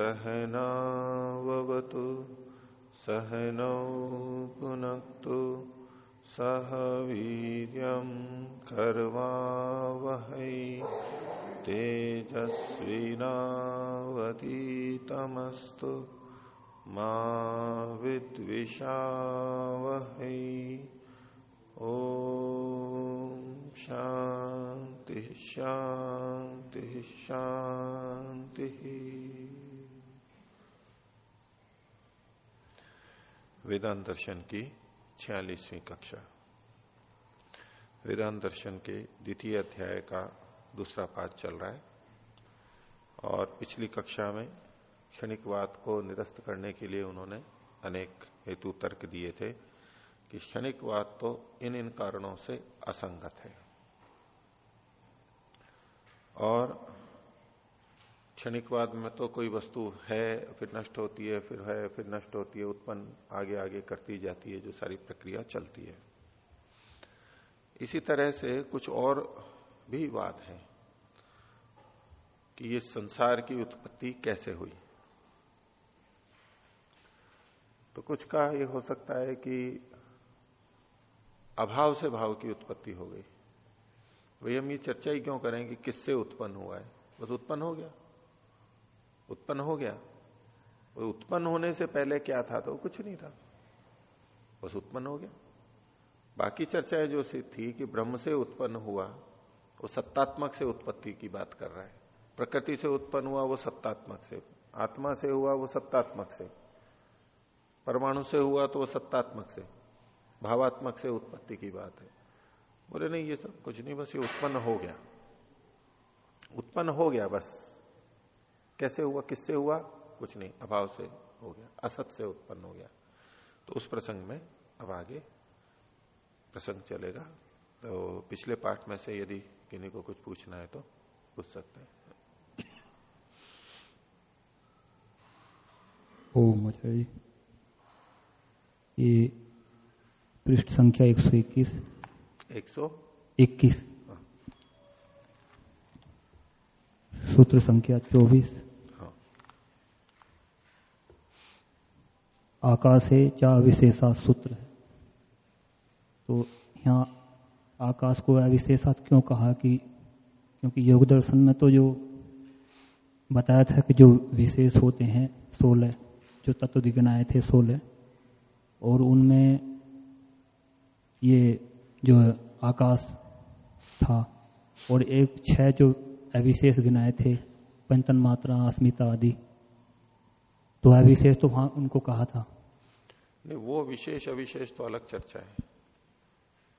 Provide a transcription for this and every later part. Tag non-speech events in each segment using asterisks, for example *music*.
सहनावतु सहनौ सह वीर्यं कर्वावहै तेजस्विनावतीतमस्तु मा विद्विषावहै। ओ शांति शांति शांति वेदांत दर्शन की छियालीसवीं कक्षा। वेदांत दर्शन के द्वितीय अध्याय का दूसरा पाठ चल रहा है और पिछली कक्षा में क्षणिकवाद को निरस्त करने के लिए उन्होंने अनेक हेतु तर्क दिए थे कि क्षणिकवाद तो इन इन कारणों से असंगत है। और क्षणिकवाद में तो कोई वस्तु है, फिर नष्ट होती है, फिर है, फिर नष्ट होती है, उत्पन्न आगे आगे करती जाती है, जो सारी प्रक्रिया चलती है। इसी तरह से कुछ और भी बात है कि ये संसार की उत्पत्ति कैसे हुई। तो कुछ का ये हो सकता है कि अभाव से भाव की उत्पत्ति हो गई। वही हम ये चर्चा ही क्यों करें कि किससे उत्पन्न हुआ है? बस उत्पन्न हो गया। उत्पन्न हो गया। वो उत्पन्न होने से पहले क्या था तो कुछ नहीं था। बस उत्पन्न हो गया। बाकी चर्चाएँ जो थी कि ब्रह्म से उत्पन्न हुआ, वो सत्तात्मक से उत्पत्ति की बात कर रहा है। प्रकृति से उत्पन्न हुआ, वो सत्तात्मक से। आत्मा से हुआ, वो सत्तात्मक से। परमाणु से हुआ तो वो सत्तात्मक से। भावात्मक से उत्पत्ति की बात है। बोले, नहीं, ये सब कुछ नहीं, बस ये उत्पन्न हो गया। उत्पन्न हो गया, बस। कैसे हुआ किससे हुआ? कुछ नहीं अभाव से हो गया असत से उत्पन्न हो गया। तो उस प्रसंग में अब आगे प्रसंग चलेगा। तो पिछले पाठ में से यदि किन्हीं को कुछ पूछना है तो पूछ सकते हैं। ओम आचार्य ये पृष्ठ संख्या 121 121 सूत्र संख्या 24 हाँ है चा विशेषा सूत्र है। तो यहाँ आकाश को अविशेषात क्यों कहा कि, क्योंकि योग दर्शन में तो जो बताया था कि जो विशेष होते हैं, सोलह, जो तत्व दिगनाए थे सोलह, और उनमें ये जो आकाश था, और एक छह जो अविशेष गिनाए थे पंचन मात्रा, अस्मिता आदि तो अविशेष तो वहाँ उनको कहा था। नहीं, वो विशेष अविशेष तो अलग चर्चा है।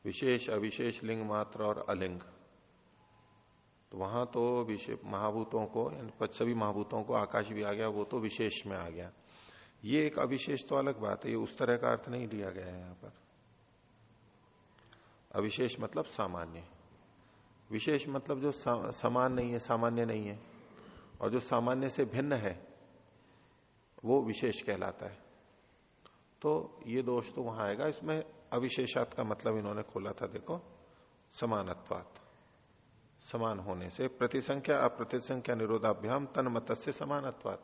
विशेष अविशेष लिंग मात्र और अलिंग। तो वहाँ तो विशेष महाभूतों को सभी महाभूतों को आकाश भी आ गया, वो तो विशेष में आ गया। ये एक अविशेष तो अलग बात है, ये उस तरह का अर्थ नहीं लिया गया है यहाँ पर। अविशेष मतलब सामान्य। विशेष मतलब जो समान नहीं है, सामान्य नहीं है। और जो सामान्य से भिन्न है वो विशेष कहलाता है। तो ये दोष तो वहाँ आएगा। इसमें अविशेषात का मतलब इन्होंने खोला था, देखो, समानत्वात। समान होने से प्रतिसंख्या, अप्रतिसंख्या निरोधाभ्याम तन मत से समानत्वात।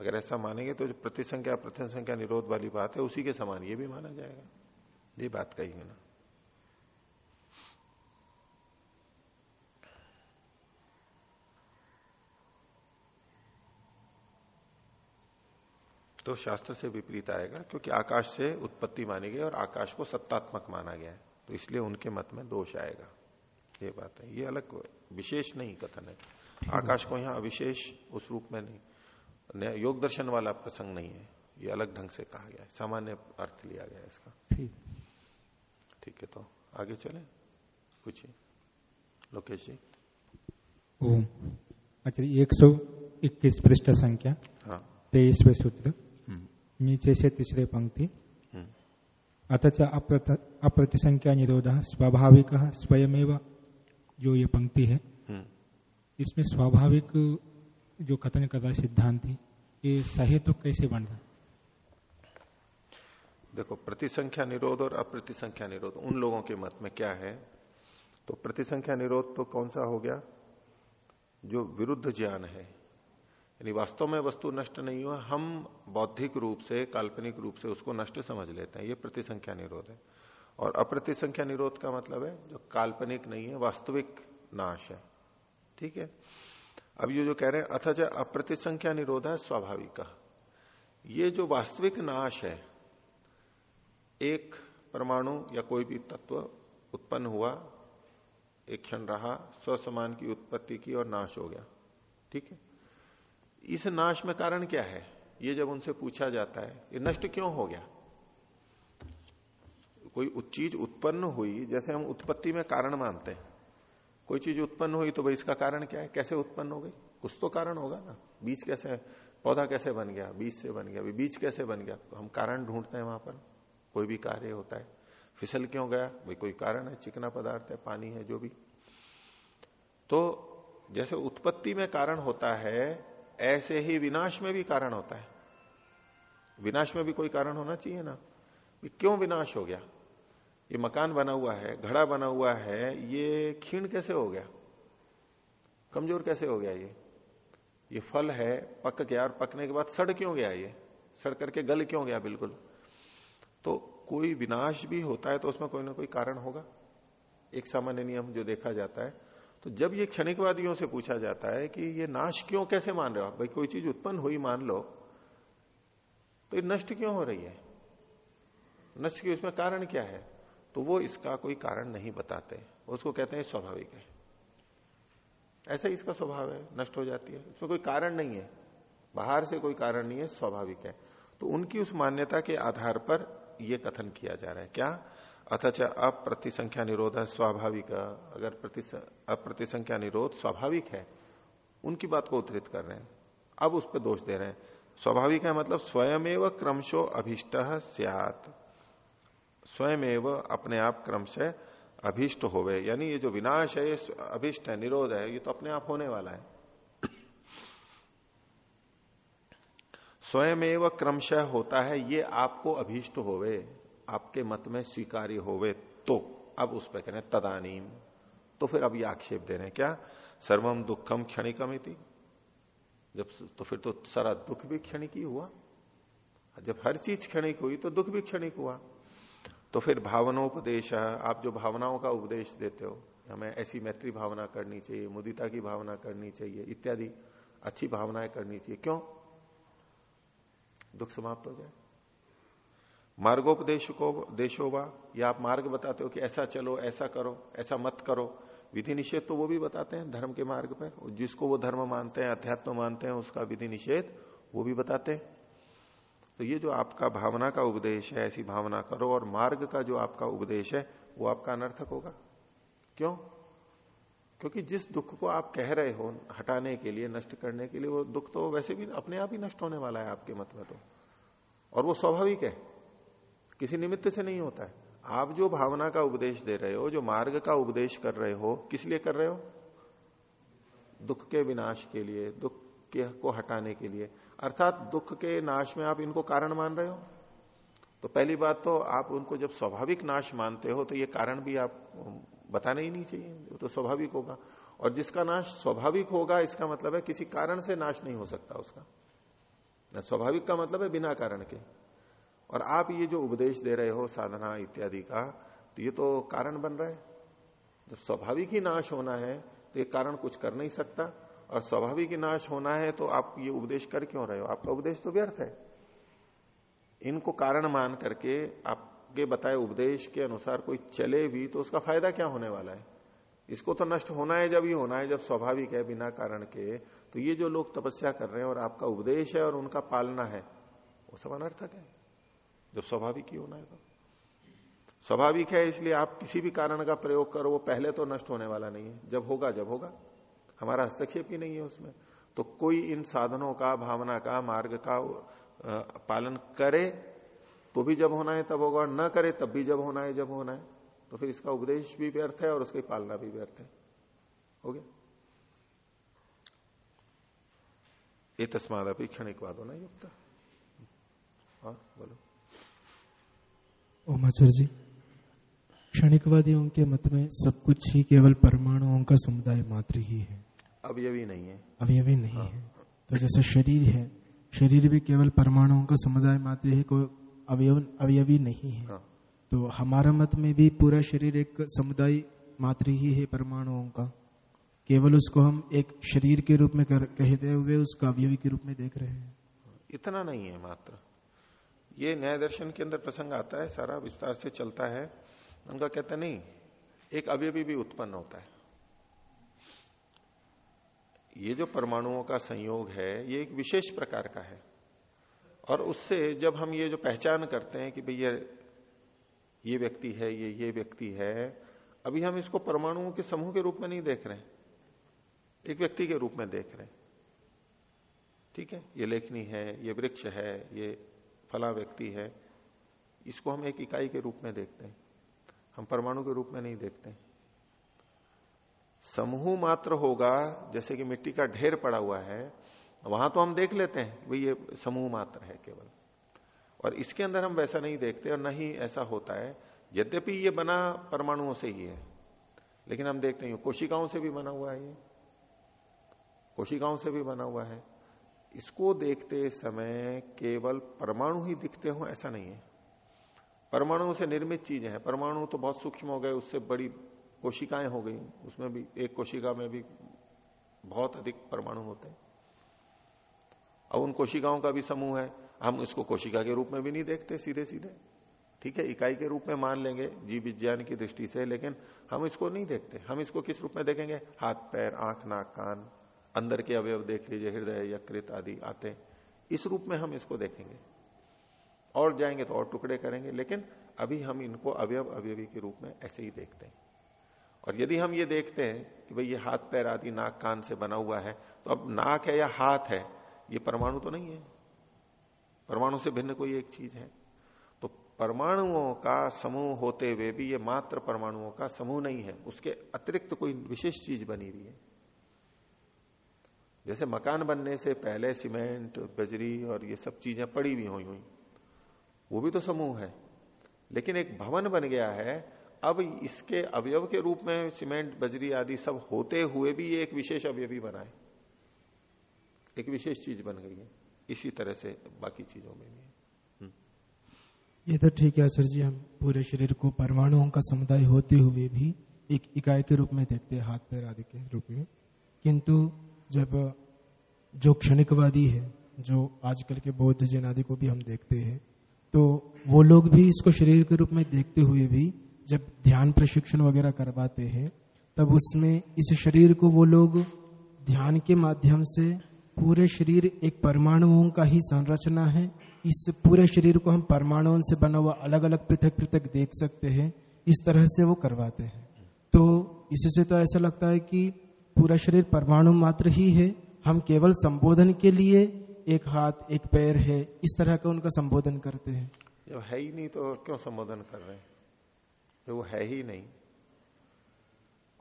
अगर ऐसा मानेंगे तो जो प्रतिसंख्या प्रतिसंख्या निरोध वाली बात है, उसी के समान, ये भी माना जाएगा। ये बात कही ना। तो शास्त्र से विपरीत आएगा क्योंकि आकाश से उत्पत्ति मानी गई और आकाश को सत्तात्मक माना गया है तो इसलिए उनके मत में दोष आएगा। ये बात है। ये अलग विशेष नहीं कथन है। आकाश को यहाँ अविशेष उस रूप में नहीं। योग दर्शन वाला प्रसंग नहीं है। ये अलग ढंग से कहा गया है। सामान्य अर्थ लिया गया इसका। ठीक है तो आगे चले। पूछिए। लोकेश जी। ओम। अच्छा एक सौ इक्कीस पृष्ठ संख्या। हाँ। तेईसवे सूत्र। नीचे से तीसरे पंक्ति. अतच अप्रतिसंख्या निरोध स्वाभाविक स्वयमेव जो ये पंक्ति है. इसमें स्वाभाविक जो कथन कर रहा सिद्धांति ये सही तो कैसे बन रहा देखो प्रतिसंख्या निरोध और अप्रतिसंख्या निरोध उन लोगों के मत में क्या है? तो प्रतिसंख्या निरोध तो कौन सा हो गया? जो विरुद्ध ज्ञान है। यानी वास्तव में वस्तु नष्ट नहीं हुआ, हम बौद्धिक रूप से, काल्पनिक रूप से उसको नष्ट समझ लेते हैं। ये प्रतिसंख्या निरोध है। और अप्रतिसंख्या निरोध का मतलब है, जो काल्पनिक नहीं है, वास्तविक नाश है। ठीक है? अब ये जो कह रहे हैं अथच अप्रतिसंख्या निरोध है, स्वाभाविक। ये जो वास्तविक नाश है, एक परमाणु या कोई भी तत्व उत्पन्न हुआ, एक क्षण रहा स्वसमान की उत्पत्ति की और नाश हो गया। ठीक है? इस नाश में कारण क्या है? ये जब उनसे पूछा जाता है, ये नष्ट क्यों हो गया? कोई चीज़ उत्पन्न हुई, जैसे हम उत्पत्ति में कारण मानते हैं। कोई चीज़ उत्पन्न हुई तो भाई इसका कारण क्या है? कैसे उत्पन्न हो गई? कुछ तो कारण होगा ना। बीज कैसे, पौधा कैसे बन गया? बीज से बन गया। बीज कैसे बन गया? तो हम कारण ढूंढते हैं वहाँ पर। कोई भी कार्य होता है। फिसल क्यों गया? भाई कोई कारण है, चिकना पदार्थ है, पानी है, जो भी। तो जैसे उत्पत्ति में कारण होता है ऐसे ही विनाश में भी कारण होता है। विनाश में भी कोई कारण होना चाहिए ना। क्यों विनाश हो गया? ये मकान बना हुआ है, घड़ा बना हुआ है, ये क्षीण कैसे हो गया? कमज़ोर कैसे हो गया ये? ये फल है, पक गया और पकने के बाद सड़ क्यों गया ये? सड़ करके गल क्यों गया? बिल्कुल। तो कोई विनाश भी होता है तो उसमें कोई ना कोई कारण होगा। एक सामान्य नियम जो देखा जाता है तो जब ये क्षणिकवादियों से पूछा जाता है कि ये नाश क्यों, कैसे मान रहे हो भाई, कोई चीज़ उत्पन्न हुई, मान लो तो ये नष्ट क्यों हो रही है? नष्ट की उसमें कारण क्या है? तो वो इसका कोई कारण नहीं बताते। उसको कहते हैं स्वाभाविक है। ऐसा इसका स्वभाव है, नष्ट हो जाती है। इसमें कोई कारण नहीं है। बाहर से कोई कारण नहीं है, स्वाभाविक है। तो उनकी उस मान्यता के आधार पर यह कथन किया जा रहा है। क्या? अथच अप्रतिसंख्या निरोध है स्वाभाविक। अगर अप्रतिसंख्या निरोध स्वाभाविक है, उनकी बात को उत्तरित कर रहे हैं। अब उस पर दोष दे रहे हैं। स्वाभाविक है मतलब स्वयमेव क्रमशो अभिष्ट सियात। स्वयं अपने आप क्रम से अभिष्ट होवे। यानी ये जो विनाश है, ये अभिष्ट है, निरोध है, ये तो अपने आप होने वाला है। स्वयं क्रमशः होता है, ये आपको अभीष्ट होवे। आपके मत में स्वीकार्य होवे तो। अब उस पर कह रहे तदानीम। तो फिर अब ये आक्षेप दे रहे हैं, क्या? सर्वम दुखम क्षणिकम इति। जब तो फिर तो सारा दुख भी क्षणिक ही हुआ। जब हर चीज़ क्षणिक हुई तो दुख भी क्षणिक हुआ। तो फिर भावनोपदेश, आप जो भावनाओं का उपदेश देते हो, हमें ऐसी मैत्री भावना करनी चाहिए, मुदिता की भावना करनी चाहिए, इत्यादि, अच्छी भावनाएँ करनी चाहिए। क्यों? दुख समाप्त हो जाए। मार्गोपदेश को देशोवा या आप मार्ग बताते हो कि ऐसा चलो, ऐसा करो, ऐसा मत करो। विधि निषेध तो वो भी बताते हैं धर्म के मार्ग पर। जिसको वो धर्म मानते हैं, अध्यात्म मानते हैं, उसका विधि निषेध वो भी बताते हैं। तो ये जो आपका भावना का उपदेश है, ऐसी भावना करो और मार्ग का जो आपका उपदेश है, वो आपका अनर्थक होगा। क्यों? क्योंकि जिस दुख को आप कह रहे हो हटाने के लिए, नष्ट करने के लिए, वो दुख तो वैसे भी अपने आप ही नष्ट होने वाला है आपके मत में तो। और वो स्वाभाविक है। किसी निमित्त से नहीं होता है। आप जो भावना का उपदेश दे रहे हो, जो मार्ग का उपदेश कर रहे हो, किस लिए कर रहे हो? दुख के विनाश के लिए, दुख के को हटाने के लिए। अर्थात दुख के नाश में आप इनको कारण मान रहे हो। तो पहली बात तो आप उनको जब स्वाभाविक नाश मानते हो तो ये कारण भी आप बताना ही नहीं चाहिए। वो तो स्वाभाविक होगा। और जिसका नाश स्वाभाविक होगा, इसका मतलब है किसी कारण से नाश नहीं हो सकता उसका। स्वाभाविक का मतलब है बिना कारण के। और आप ये जो उपदेश दे रहे हो, साधना इत्यादि का तो ये तो कारण बन रहा है। जब स्वाभाविक ही नाश होना है तो ये कारण कुछ कर नहीं सकता। और स्वाभाविक ही नाश होना है तो आप ये उपदेश कर क्यों रहे हो? आपका उपदेश तो व्यर्थ है। इनको कारण मान करके आपके बताए उपदेश के अनुसार कोई चले भी तो उसका फ़ायदा क्या होने वाला है? इसको तो नष्ट होना है जब ही होना है, जब स्वाभाविक है बिना कारण के तो ये जो लोग तपस्या कर रहे हैं और आपका उपदेश है और उनका पालना है, वो सब अनर्थक है। जब स्वाभाविक ही होना है तो। स्वाभाविक है इसलिए आप किसी भी कारण का प्रयोग करो, वो पहले तो नष्ट होने वाला नहीं है। जब होगा जब होगा। हमारा हस्तक्षेप ही नहीं है उसमें। तो कोई इन साधनों का, भावना का, मार्ग का पालन करे तो भी जब होना है तब होगा, और न करे तब भी जब होना है, जब होना है तो फिर इसका उपदेश भी व्यर्थ है और उसकी पालना भी व्यर्थ है। हो गया? ये तस्माद क्षणिक वाद होना युक्त। और बोलो। ओम आचार्य जी क्षणिकवादियों के मत में सब कुछ ही केवल परमाणुओं का समुदाय मात्र ही है। अवयवी नहीं है। अवयवी नहीं हाँ। है। तो जैसे शरीर है शरीर भी केवल परमाणुओं का समुदाय मात्र ही कोई अवयव अवयवी नहीं है। हाँ। तो हमारा मत में भी पूरा शरीर एक समुदाय मात्र ही है परमाणुओं का। केवल उसको हम एक शरीर के रूप में कहते हुए उसका अवयवी के रूप में देख रहे हैं। इतना नहीं है मात्र। ये न्याय दर्शन के अंदर प्रसंग आता है, सारा विस्तार से चलता है। उनका कहते नहीं, एक अवयवी भी उत्पन्न होता है। ये जो परमाणुओं का संयोग है, ये एक विशेष प्रकार का है। और उससे जब हम ये जो पहचान करते हैं कि भैया ये व्यक्ति है, ये ये व्यक्ति है, अभी हम इसको परमाणुओं के समूह के रूप में नहीं देख रहे हैं। एक व्यक्ति के रूप में देख रहे हैं। ठीक है? ये लेखनी है, ये वृक्ष है, ये फला व्यक्ति है, इसको हम एक इकाई के रूप में देखते हैं। हम परमाणु के रूप में नहीं देखते समूह मात्र होगा, जैसे कि मिट्टी का ढेर पड़ा हुआ है, वहाँ तो हम देख लेते हैं, भाई ये समूह मात्र है केवल। और इसके अंदर हम वैसा नहीं देखते और नहीं ऐसा होता है, यद्यपि ये बना परमाणुओं से ही है, लेकिन हम देखते हैं, कोशिकाओं से भी बना हुआ है ये। कोशिकाओं से भी बना हुआ है। इसको देखते समय केवल परमाणु ही दिखते हो, ऐसा नहीं है। परमाणुओं से निर्मित चीज़ें हैं। परमाणु तो बहुत सूक्ष्म हो गए, उससे बड़ी कोशिकाएँ हो गई। उसमें भी, एक कोशिका में भी बहुत अधिक परमाणु होते हैं। अब उन कोशिकाओं का भी समूह है। हम इसको कोशिका के रूप में भी नहीं देखते सीधे सीधे ठीक है, इकाई के रूप में मान लेंगे, जीव विज्ञान की दृष्टि से, लेकिन हम इसको नहीं देखते। हम इसको किस रूप में देखेंगे? हाथ, पैर, आँख, नाक, कान। अंदर के अवयव देख लीजिए, हृदय, यकृत आदि आते इस रूप में हम इसको देखेंगे। और जाएँगे तो और टुकड़े करेंगे, लेकिन अभी हम इनको अवयव अवयवी के रूप में ऐसे ही देखते हैं। और यदि हम ये देखते हैं कि भाई ये हाथ पैर आदि नाक कान से बना हुआ है तो अब नाक है या हाथ है, ये परमाणु तो नहीं है। परमाणु से भिन्न कोई एक चीज़ है। तो परमाणुओं का समूह होते हुए भी ये मात्र परमाणुओं का समूह नहीं है, उसके अतिरिक्त कोई विशेष चीज़ बनी हुई है। जैसे मकान बनने से पहले सीमेंट बजरी और ये सब चीज़ें पड़ी हुई हुई हुई। वो भी तो समूह है। लेकिन एक भवन बन गया है। अब इसके अवयव के रूप में सीमेंट बजरी आदि सब होते हुए भी ये एक विशेष अवयवी बना है। एक विशेष चीज़ बन गई है। इसी तरह से बाकी चीज़ों में भी हम्म। ये तो ठीक है आचार्य जी, हम पूरे शरीर को परमाणुओं का समुदाय होते हुए भी एक इकाई के रूप में देखते हैं, हाथ पैर आदि के रूप में। किंतु जब जो क्षणिकवादी है, जो आजकल के बौद्ध जैन आदि को भी हम देखते हैं तो वो लोग भी इसको शरीर के रूप में देखते हुए भी जब ध्यान प्रशिक्षण वगैरह करवाते हैं, तब उसमें इस शरीर को वो लोग ध्यान के माध्यम से पूरे शरीर एक परमाणुओं का ही संरचना है। इस पूरे शरीर को हम परमाणुओं से बना हुआ अलग अलग पृथक पृथक देख सकते हैं, इस तरह से वो करवाते हैं। तो इससे तो ऐसा लगता है कि पूरा शरीर परमाणु मात्र ही है। हम केवल संबोधन के लिए एक हाथ, एक पैर है। इस तरह का उनका संबोधन करते हैं। जो है ही नहीं तो क्यों संबोधन कर रहे हैं? वो है ही नहीं।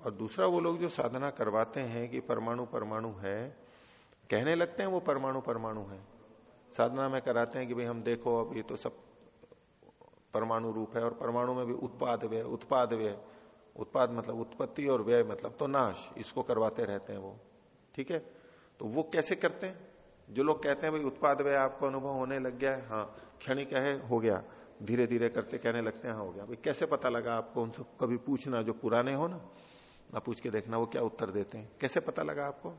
और दूसरा वो लोग जो साधना करवाते हैं कि परमाणु परमाणु है, कहने लगते हैं वो परमाणु परमाणु है। साधना में कराते हैं कि भाई हम देखो, अब ये तो सब परमाणु रूप है और परमाणु में भी उत्पाद व्यय उत्पाद व्यय उत्पाद मतलब उत्पत्ति और व्यय मतलब तो नाश, इसको करवाते रहते हैं वो। ठीक है? तो वो कैसे करते हैं? जो लोग कहते हैं, भाई, उत्पाद व्यय आपको अनुभव होने लग गया है। हाँ क्षणिक है हो गया। धीरे धीरे करते कहने लगते हैं हाँ हो गया। भाई, कैसे पता लगा आपको उनसे? कभी पूछना, जो पुराने हो ना ना पूछ के देखना, वो क्या उत्तर देते हैं? कैसे पता लगा आपको?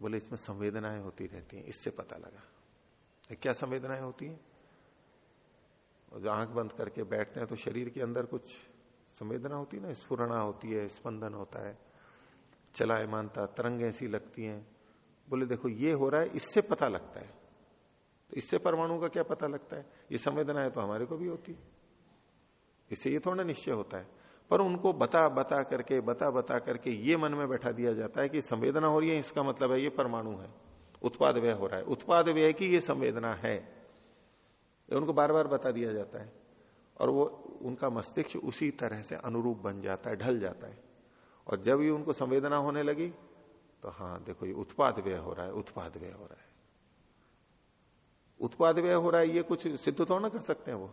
बोले, इसमें संवेदनाएँ होती रहती हैं। इससे पता लगा। क्या संवेदनाएँ होती हैं? आँख बंद करके बैठते हैं तो शरीर के अंदर कुछ संवेदना होती है ना स्फुरना होती है, स्पंदन होता है। चलायमानता तरंग ऐसी लगती हैं। बोले, देखो, ये हो रहा है, इससे पता लगता है। तो इससे परमाणु का क्या पता लगता है? ये संवेदना है तो हमारे को भी होती है। इससे ये थोड़ा निश्चय होता है। पर उनको बता बता करके, बता बता करके ये मन में बैठा दिया जाता है कि संवेदना हो रही है, इसका मतलब है ये परमाणु है। उत्पाद व्यय हो रहा है। उत्पाद व्यय की ये संवेदना है। उनको बार बार बता दिया जाता है। और वो उनका मस्तिष्क उसी तरह से अनुरूप बन जाता है ढल जाता है। और जब ये उनको संवेदना होने लगी तो हाँ देखो ये उत्पाद व्यय हो रहा है उत्पाद व्यय हो रहा है। उत्पाद व्यय हो रहा है ये कुछ सिद्ध तो ना कर सकते हैं वो।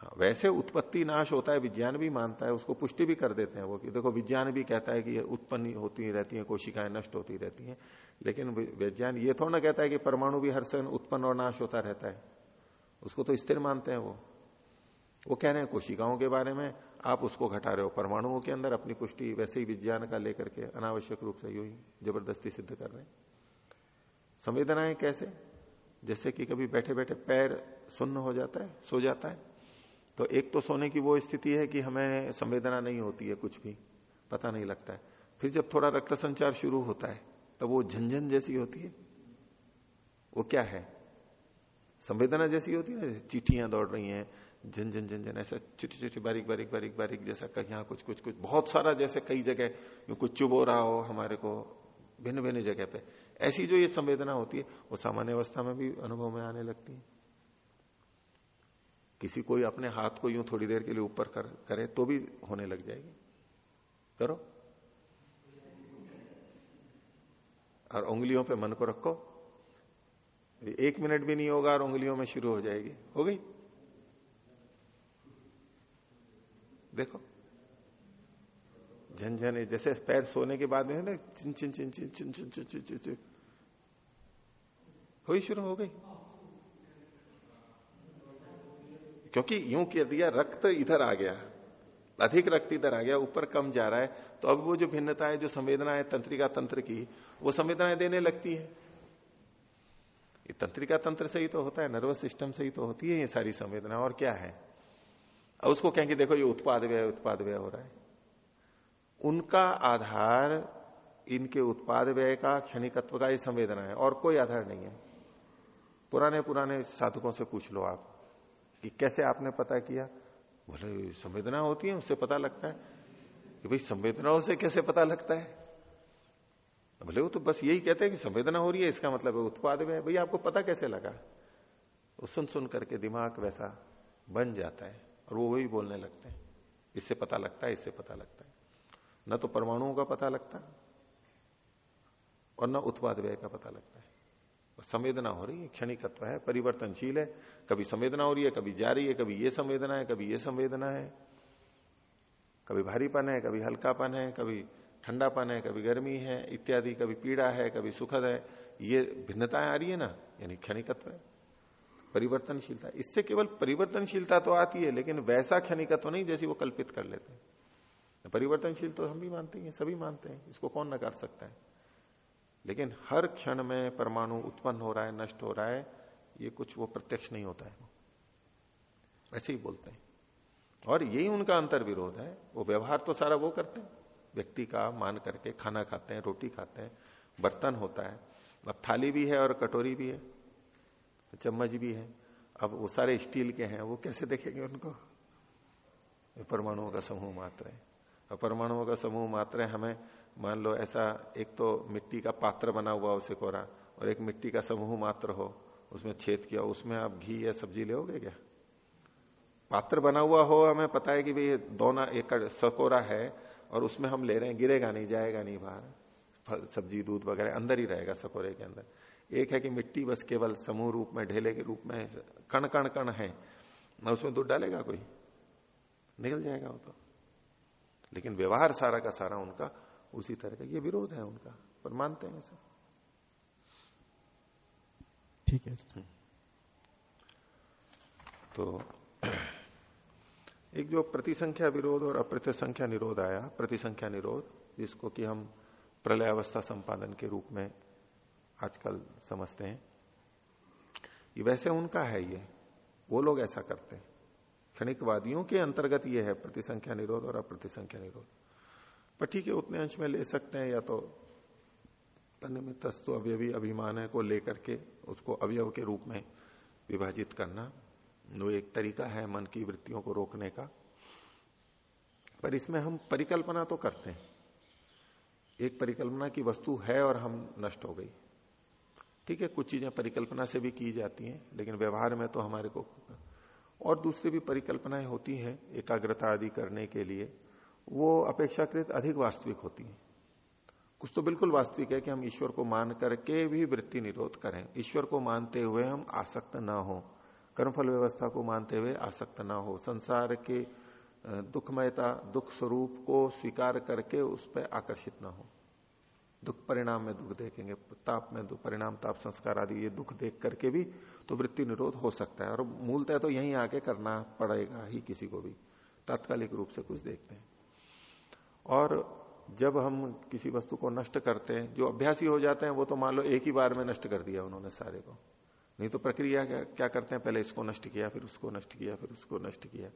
हाँ, वैसे उत्पत्ति नाश होता है विज्ञान भी मानता है उसको पुष्टि भी कर देते हैं वो कि देखो विज्ञान भी कहता है कि ये उत्पन्न होती रहती है कोशिकाएँ नष्ट होती रहती हैं लेकिन विज्ञान ये थोड़ा ना कहता है कि परमाणु भी हर समय उत्पन्न और नाश होता रहता है। उसको तो स्थिर मानते हैं वो। वो कह रहे हैं, कोशिकाओं के बारे में, आप उसको घटा रहे हो, परमाणुओं के अंदर अपनी पुष्टि वैसे ही विज्ञान का लेकर के अनावश्यक रूप से यू ही ज़बरदस्ती सिद्ध कर रहे हैं। संवेदनाएँ कैसे? जैसे कि कभी बैठे बैठे पैर सुन्न हो जाता है, सो जाता है तो एक तो सोने की वो स्थिति है कि हमें संवेदना नहीं होती है कुछ भी, पता नहीं लगता है। फिर जब थोड़ा रक्त संचार शुरू होता है, तब वो झंझन जैसी होती है। वो क्या है? संवेदना जैसी होती है ना चिट्ठियाँ दौड़ रही हैं झन झन ऐसा छोटी छोटी बारीक बारीक बारीक बारीक जैसा यहाँ कुछ कुछ कुछ बहुत सारा जैसे कई जगह कुछ चुबो रहा हो हमारे को भिन्न भिन्न जगह पे। ऐसी जो ये संवेदना होती है वो सामान्य अवस्था में भी अनुभव में आने लगती है। किसी कोई अपने हाथ को यूँ थोड़ी देर के लिए ऊपर कर, करे तो भी होने लग जाएगी। करो। और उंगलियों पे मन को रखो। एक मिनट भी नहीं होगा और उंगलियों में शुरू हो जाएगी। हो गई? देखो। झनझन, जैसे पैर सोने के बाद में चिन चिन चिन चिन चिन चिन चिन चिन चिन चिन। हुई शुरू हो गई। क्योंकि यूँ कह दिया, रक्त इधर आ गया, अधिक रक्त इधर आ गया, ऊपर कम जा रहा है। तो अब वो जो भिन्नता है, जो संवेदना है, तंत्रिका तंत्र की, वो संवेदनाएँ देने लगती है। ये तंत्रिका तंत्र से ही तो होता है, नर्वस सिस्टम से ही तो होती है ये सारी संवेदना, और क्या है? अब उसको कहेंगे, देखो, ये उत्पाद व्यय उत्पाद व्यय हो रहा है। उनका आधार, इनके उत्पाद व्यय का, क्षणिकत्व का ही संवेदना है, और कोई आधार नहीं है। पुराने पुराने साधकों से पूछ लो आप, कि कैसे आपने पता किया? बोले, संवेदना होती है उससे पता लगता है। कि भाई, संवेदनाओं से कैसे पता लगता है? बोले, वो तो बस यही कहते हैं कि संवेदना हो रही है, इसका मतलब है उत्पाद व्यय। भैया आपको पता कैसे लगा? वो सुन सुन करके दिमाग वैसा बन जाता है। और वो वही बोलने लगते हैं। इससे पता लगता है, इससे पता लगता है। न तो परमाणुओं का पता लगता है और न उत्पाद व्यय का पता लगता है। संवेदना हो रही है, क्षणिकत्व है, परिवर्तनशील है। कभी संवेदना हो रही है, कभी जा रही है, कभी ये संवेदना है, कभी ये संवेदना है। कभी भारीपन है, कभी हल्कापन है, कभी ठंडापन है, कभी गर्मी है, इत्यादि, कभी पीड़ा है, कभी सुखद है। ये भिन्नताएँ आ रही है ना? यानी क्षणिकत्व है। परिवर्तनशीलता। इससे केवल परिवर्तनशीलता तो आती है, लेकिन वैसा क्षणिकत्व तो नहीं जैसी वो कल्पित कर लेते हैं। परिवर्तनशील तो हम भी मानते हैं, सभी मानते हैं, इसको कौन नकार सकता है? लेकिन हर क्षण में परमाणु उत्पन्न हो रहा है, नष्ट हो रहा है, ये कुछ वो प्रत्यक्ष नहीं होता है। ऐसे ही बोलते हैं। और यही उनका अंतर विरोध है। वो व्यवहार तो सारा वो करते हैं। व्यक्ति का मान करके खाना खाते हैं, रोटी खाते हैं, बर्तन होता है। अब थाली भी है और कटोरी भी है। चम्मच भी है। अब वो सारे स्टील के हैं, वो कैसे देखेंगे उनको? परमाणुओं का समूह मात्र है। अब परमाणुओं का समूह मात्र है, हमें मान लो ऐसा एक तो मिट्टी का पात्र बना हुआ उसे कोरा, और एक मिट्टी का समूह मात्र हो, उसमें छेद किया, उसमें आप घी या सब्ज़ी ले क्या? पात्र बना हुआ हो, हमें पता है कि भाई दोना एकड़ सकोरा है, और उसमें हम ले रहे हैं, गिरेगा नहीं, जाएगा नहीं बाहर। सब्ज़ी, दूध वगैरह अंदर ही रहेगा सकोरे के अंदर। एक है कि मिट्टी बस केवल समूह रूप में ढेले के रूप में कण कण कण है। ना उसमें दूध डालेगा कोई? निकल जाएगा वो तो। लेकिन व्यवहार सारा का सारा उनका उसी तरह का ये विरोध है उनका पर मानते हैं सर ठीक है तो एक जो प्रतिसंख्या विरोध और अप्रतिसंख्या निरोध आया प्रतिसंख्या निरोध जिसको कि हम प्रलय अवस्था संपादन के रूप में आजकल समझते हैं। ये वैसे उनका है ये। वो लोग ऐसा करते हैं। क्षणिकवादियों के अंतर्गत ये है, प्रतिसंख्या निरोध और अप्रतिसंख्या निरोध। पर ठीक है, उतने अंश में ले सकते हैं या तो तन में तस्तु अवयवी अभिमान है को लेकर के उसको अवयव के रूप में विभाजित करना। वो एक तरीका है मन की वृत्तियों को रोकने का। पर इसमें हम परिकल्पना तो करते हैं। एक परिकल्पना की वस्तु है और हम नष्ट हो गई। ठीक है, कुछ चीज़ें परिकल्पना से भी की जाती हैं, लेकिन व्यवहार में तो हमारे को और दूसरी भी परिकल्पनाएँ होती हैं एकाग्रता आदि करने के लिए, वो अपेक्षाकृत अधिक वास्तविक होती है। कुछ तो बिल्कुल वास्तविक है कि हम ईश्वर को मान करके भी वृत्ति निरोध करें। ईश्वर को मानते हुए हम आसक्त न हो, कर्मफल व्यवस्था को मानते हुए आसक्त ना हो, संसार के दुखमयता, दुख स्वरूप को स्वीकार करके उस पर आकर्षित ना हो। दुख परिणाम में दुख देखेंगे ताप में दुख परिणाम ताप संस्कार आदि ये दुख देख करके भी तो वृत्ति निरोध हो सकता है। और मूलतः तो यहीं आके करना पड़ेगा ही किसी को भी। तात्कालिक रूप से कुछ देखते हैं। और जब हम किसी वस्तु को नष्ट करते हैं जो अभ्यासी हो जाते हैं वो तो मान लो एक ही बार में नष्ट कर दिया उन्होंने सारे को। नहीं तो प्रक्रिया क्या, क्या करते हैं? पहले इसको नष्ट किया फिर उसको नष्ट किया फिर उसको नष्ट किया।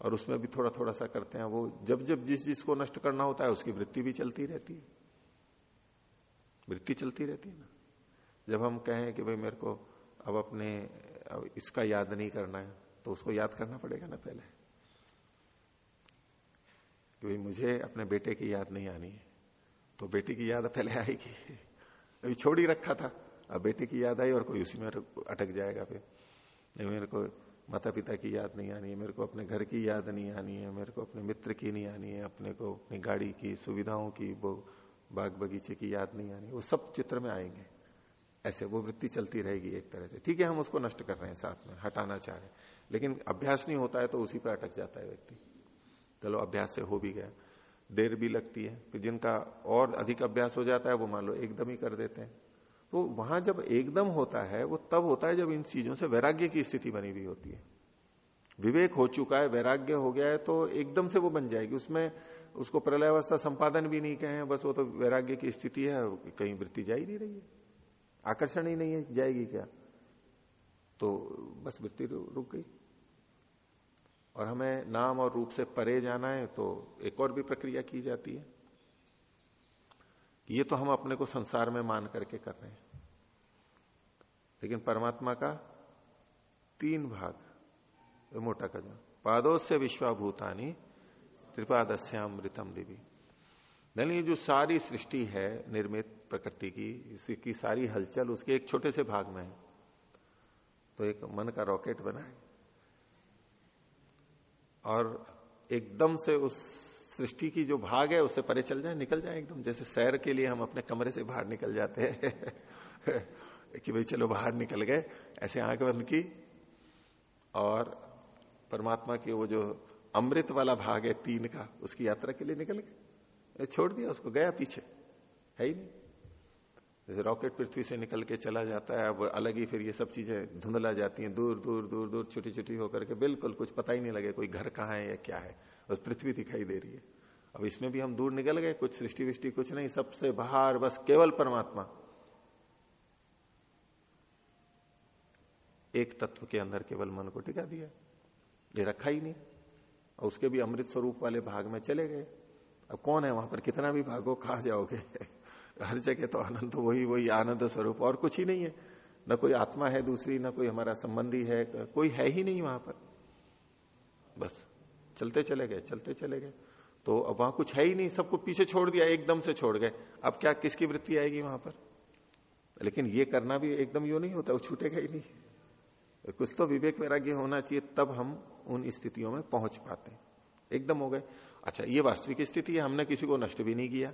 और उसमें भी थोड़ा थोड़ा सा करते हैं वो जब जब जिस जिसको नष्ट करना होता है उसकी वृत्ति भी चलती रहती है। वृत्ति चलती रहती है ना। जब हम कहें कि भाई मेरे को अब अपने, अब इसका याद नहीं करना है तो उसको याद करना पड़ेगा ना पहले। कि भाई मुझे अपने बेटे की याद नहीं आनी है तो बेटे की याद पहले आएगी। अभी छोड़ ही रखा था, अब बेटे की याद आई और कोई उसी में अटक जाएगा फिर। नहीं, मेरे को माता पिता की याद नहीं आनी है, मेरे को अपने घर की याद नहीं आनी है, मेरे को अपने मित्र की नहीं आनी है, अपने को अपनी गाड़ी की, सुविधाओं की, वो बाग बगीचे की याद नहीं आनी वो सब चित्र में आएँगे। ऐसे वो वृत्ति चलती रहेगी एक तरह से। ठीक है, हम उसको नष्ट कर रहे हैं साथ में, हटाना चाह रहे हैं। लेकिन अभ्यास नहीं होता है तो उसी पर अटक जाता है व्यक्ति। चलो, अभ्यास से हो भी गया। देर भी लगती है, फिर जिनका और अधिक अभ्यास हो जाता है, वो मान लो एकदम ही कर देते हैं। तो वहाँ जब एकदम होता है, वो तब होता है जब इन चीज़ों से वैराग्य की स्थिति बनी हुई होती है। विवेक हो चुका है, वैराग्य हो गया है तो एकदम से वो बन जाएगी। उसमें उसको प्रलयावस्था संपादन भी नहीं कहे, बस वो तो वैराग्य की स्थिति है कहीं वृत्ति जा ही नहीं रही है। आकर्षण ही नहीं है, जाएगी क्या? तो बस वृत्ति रुक गई। और हमें नाम और रूप से परे जाना है तो एक और भी प्रक्रिया की जाती है ये तो हम अपने को संसार में मान करके कर रहे हैं। लेकिन परमात्मा का तीन भाग मोटा कदम पादों से विश्वाभूतानी त्रिपादस्यामृतम दिवी। नहीं जो सारी सृष्टि है, निर्मित प्रकृति की इसकी सारी हलचल उसके एक छोटे से भाग में है। तो एक मन का रॉकेट बना है। और एकदम से उस सृष्टि की जो भाग है, उससे परे चल जाए, निकल जाए एकदम। जैसे सैर के लिए हम अपने कमरे से बाहर निकल जाते हैं *laughs* कि भाई चलो बाहर निकल गए, ऐसे आँख बंद की। और परमात्मा की वो जो अमृत वाला भाग है तीन का, उसकी यात्रा के लिए निकल गए। छोड़ दिया, उसको गया पीछे। है ही नहीं। जैसे रॉकेट पृथ्वी से निकल के चला जाता है, अब अलग ही फिर ये सब चीज़ें धुंधला जाती हैं, दूर दूर दूर दूर छोटी छोटी होकर के बिल्कुल कुछ पता ही नहीं लगे कोई घर कहाँ है या क्या है। बस पृथ्वी दिखाई दे रही है। अब इसमें भी हम दूर निकल गए, कुछ सृष्टि विष्टि कुछ नहीं, सबसे बाहर, बस केवल परमात्मा। एक तत्व के अंदर केवल मन को टिका दिया। ये रखा ही नहीं। और उसके भी अमृत स्वरूप वाले भाग में चले गए। अब कौन है वहाँ पर? कितना भी भागो कहा जाओगे। *laughs* हर जगह तो आनंद तो वही वही आनंद स्वरूप। और कुछ ही नहीं है। न कोई आत्मा है दूसरी, न कोई हमारा संबंधी है, कोई है ही नहीं वहाँ पर। बस, चलते चले गए, चलते चले गए। तो अब वहाँ कुछ है ही नहीं, सबको पीछे छोड़ दिया, एकदम से छोड़ गए। अब क्या, किसकी वृत्ति आएगी वहाँ पर? लेकिन ये करना भी एकदम यू नहीं होता, वो छूटेगा ही नहीं। कुछ तो विवेक वैराग्य होना चाहिए तब हम उन स्थितियों में पहुँच पाते हैं। एकदम हो गए। अच्छा ये वास्तविक स्थिति है हमने किसी को नष्ट भी नहीं किया।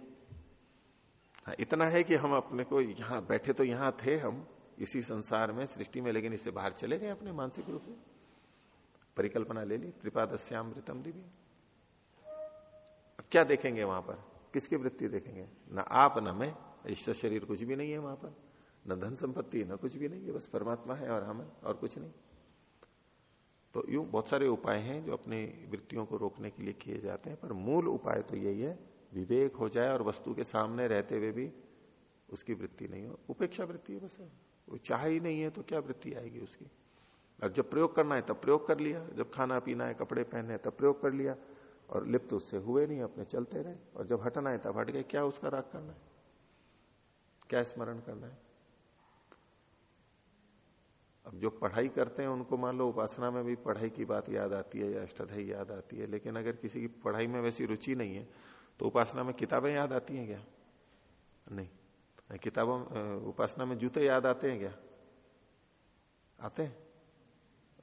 हाँ, इतना है कि हम अपने को यहाँ बैठे तो यहाँ थे हम इसी संसार में सृष्टि में लेकिन इससे बाहर चले गए अपने मानसिक रूप से परिकल्पना ले ली त्रिपादस्यामृतम दिव्य अब क्या देखेंगे वहाँ पर? किसकी वृत्ति देखेंगे? ना आप न मैं ईश्वर शरीर कुछ भी नहीं है वहाँ पर। न धन संपत्ति, न कुछ भी नहीं है बस परमात्मा है और हम है, और कुछ नहीं। तो यूँ बहुत सारे उपाय हैं जो अपनी वृत्तियों को रोकने के लिए किए जाते हैं, पर मूल उपाय तो यही है, विवेक हो जाए और वस्तु के सामने रहते हुए भी उसकी वृत्ति नहीं हो। उपेक्षा वृत्ति है बस। वो चाह ही नहीं है तो क्या वृत्ति आएगी उसकी? और जब प्रयोग करना है, तब प्रयोग कर लिया। जब खाना, पीना है, कपड़े पहने तब प्रयोग कर लिया। और लिप्त उससे हुए नहीं, अपने चलते रहे। और जब हटना है, तब हट गए। क्या उसका राग करना है? क्या स्मरण करना है? अब जो पढ़ाई करते हैं, उनको मान लो उपासना में भी पढ़ाई की बात याद आती है या अष्टाध्यायी याद आती है, लेकिन अगर किसी की पढ़ाई में वैसी रुचि नहीं है तो उपासना में किताबें याद आती हैं क्या? नहीं। किताबों उपासना में जूते याद आते हैं क्या? आते हैं।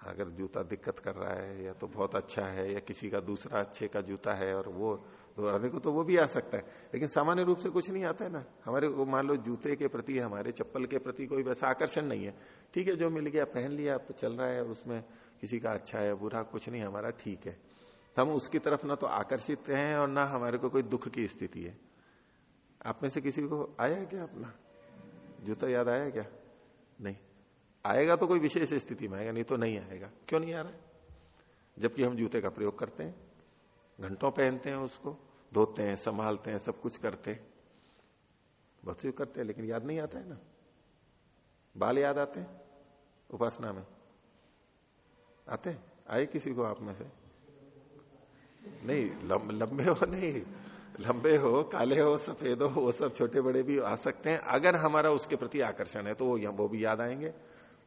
अगर जूता दिक्कत कर रहा है, या तो बहुत अच्छा है, या किसी का दूसरा अच्छे का जूता है, और वो तो आदमी को तो वो भी आ सकता है। लेकिन सामान्य रूप से कुछ नहीं आता है ना। हमारे मान लो जूते के प्रति, हमारे चप्पल के प्रति कोई वैसा आकर्षण नहीं है। ठीक है, जो मिल गया, पहन लिया चल रहा है, और उसमें किसी का अच्छा है, बुरा कुछ नहीं, हमारा ठीक है। हम उसकी तरफ़ ना तो आकर्षित हैं, और ना हमारे को कोई दुख की स्थिति है। आप में से किसी को आया क्या अपना? जूता याद आया क्या? नहीं। आएगा तो कोई विशेष स्थिति में आएगा, नहीं तो नहीं आएगा। क्यों नहीं आ रहा जबकि हम जूते का प्रयोग करते हैं, घंटों पहनते हैं उसको। धोते हैं, संभालते हैं, सब कुछ करते बहुत सी करते हैं, लेकिन याद नहीं आता है ना? बाल याद आते हैं? उपासना में? आते आए किसी को आप में से? नहीं, लंबे हो, नहीं। लंबे हो, काले हो, सफ़ेद हो, वो सब छोटे बड़े भी आ सकते हैं। अगर हमारा उसके प्रति आकर्षण है तो वो वो भी याद आएँगे।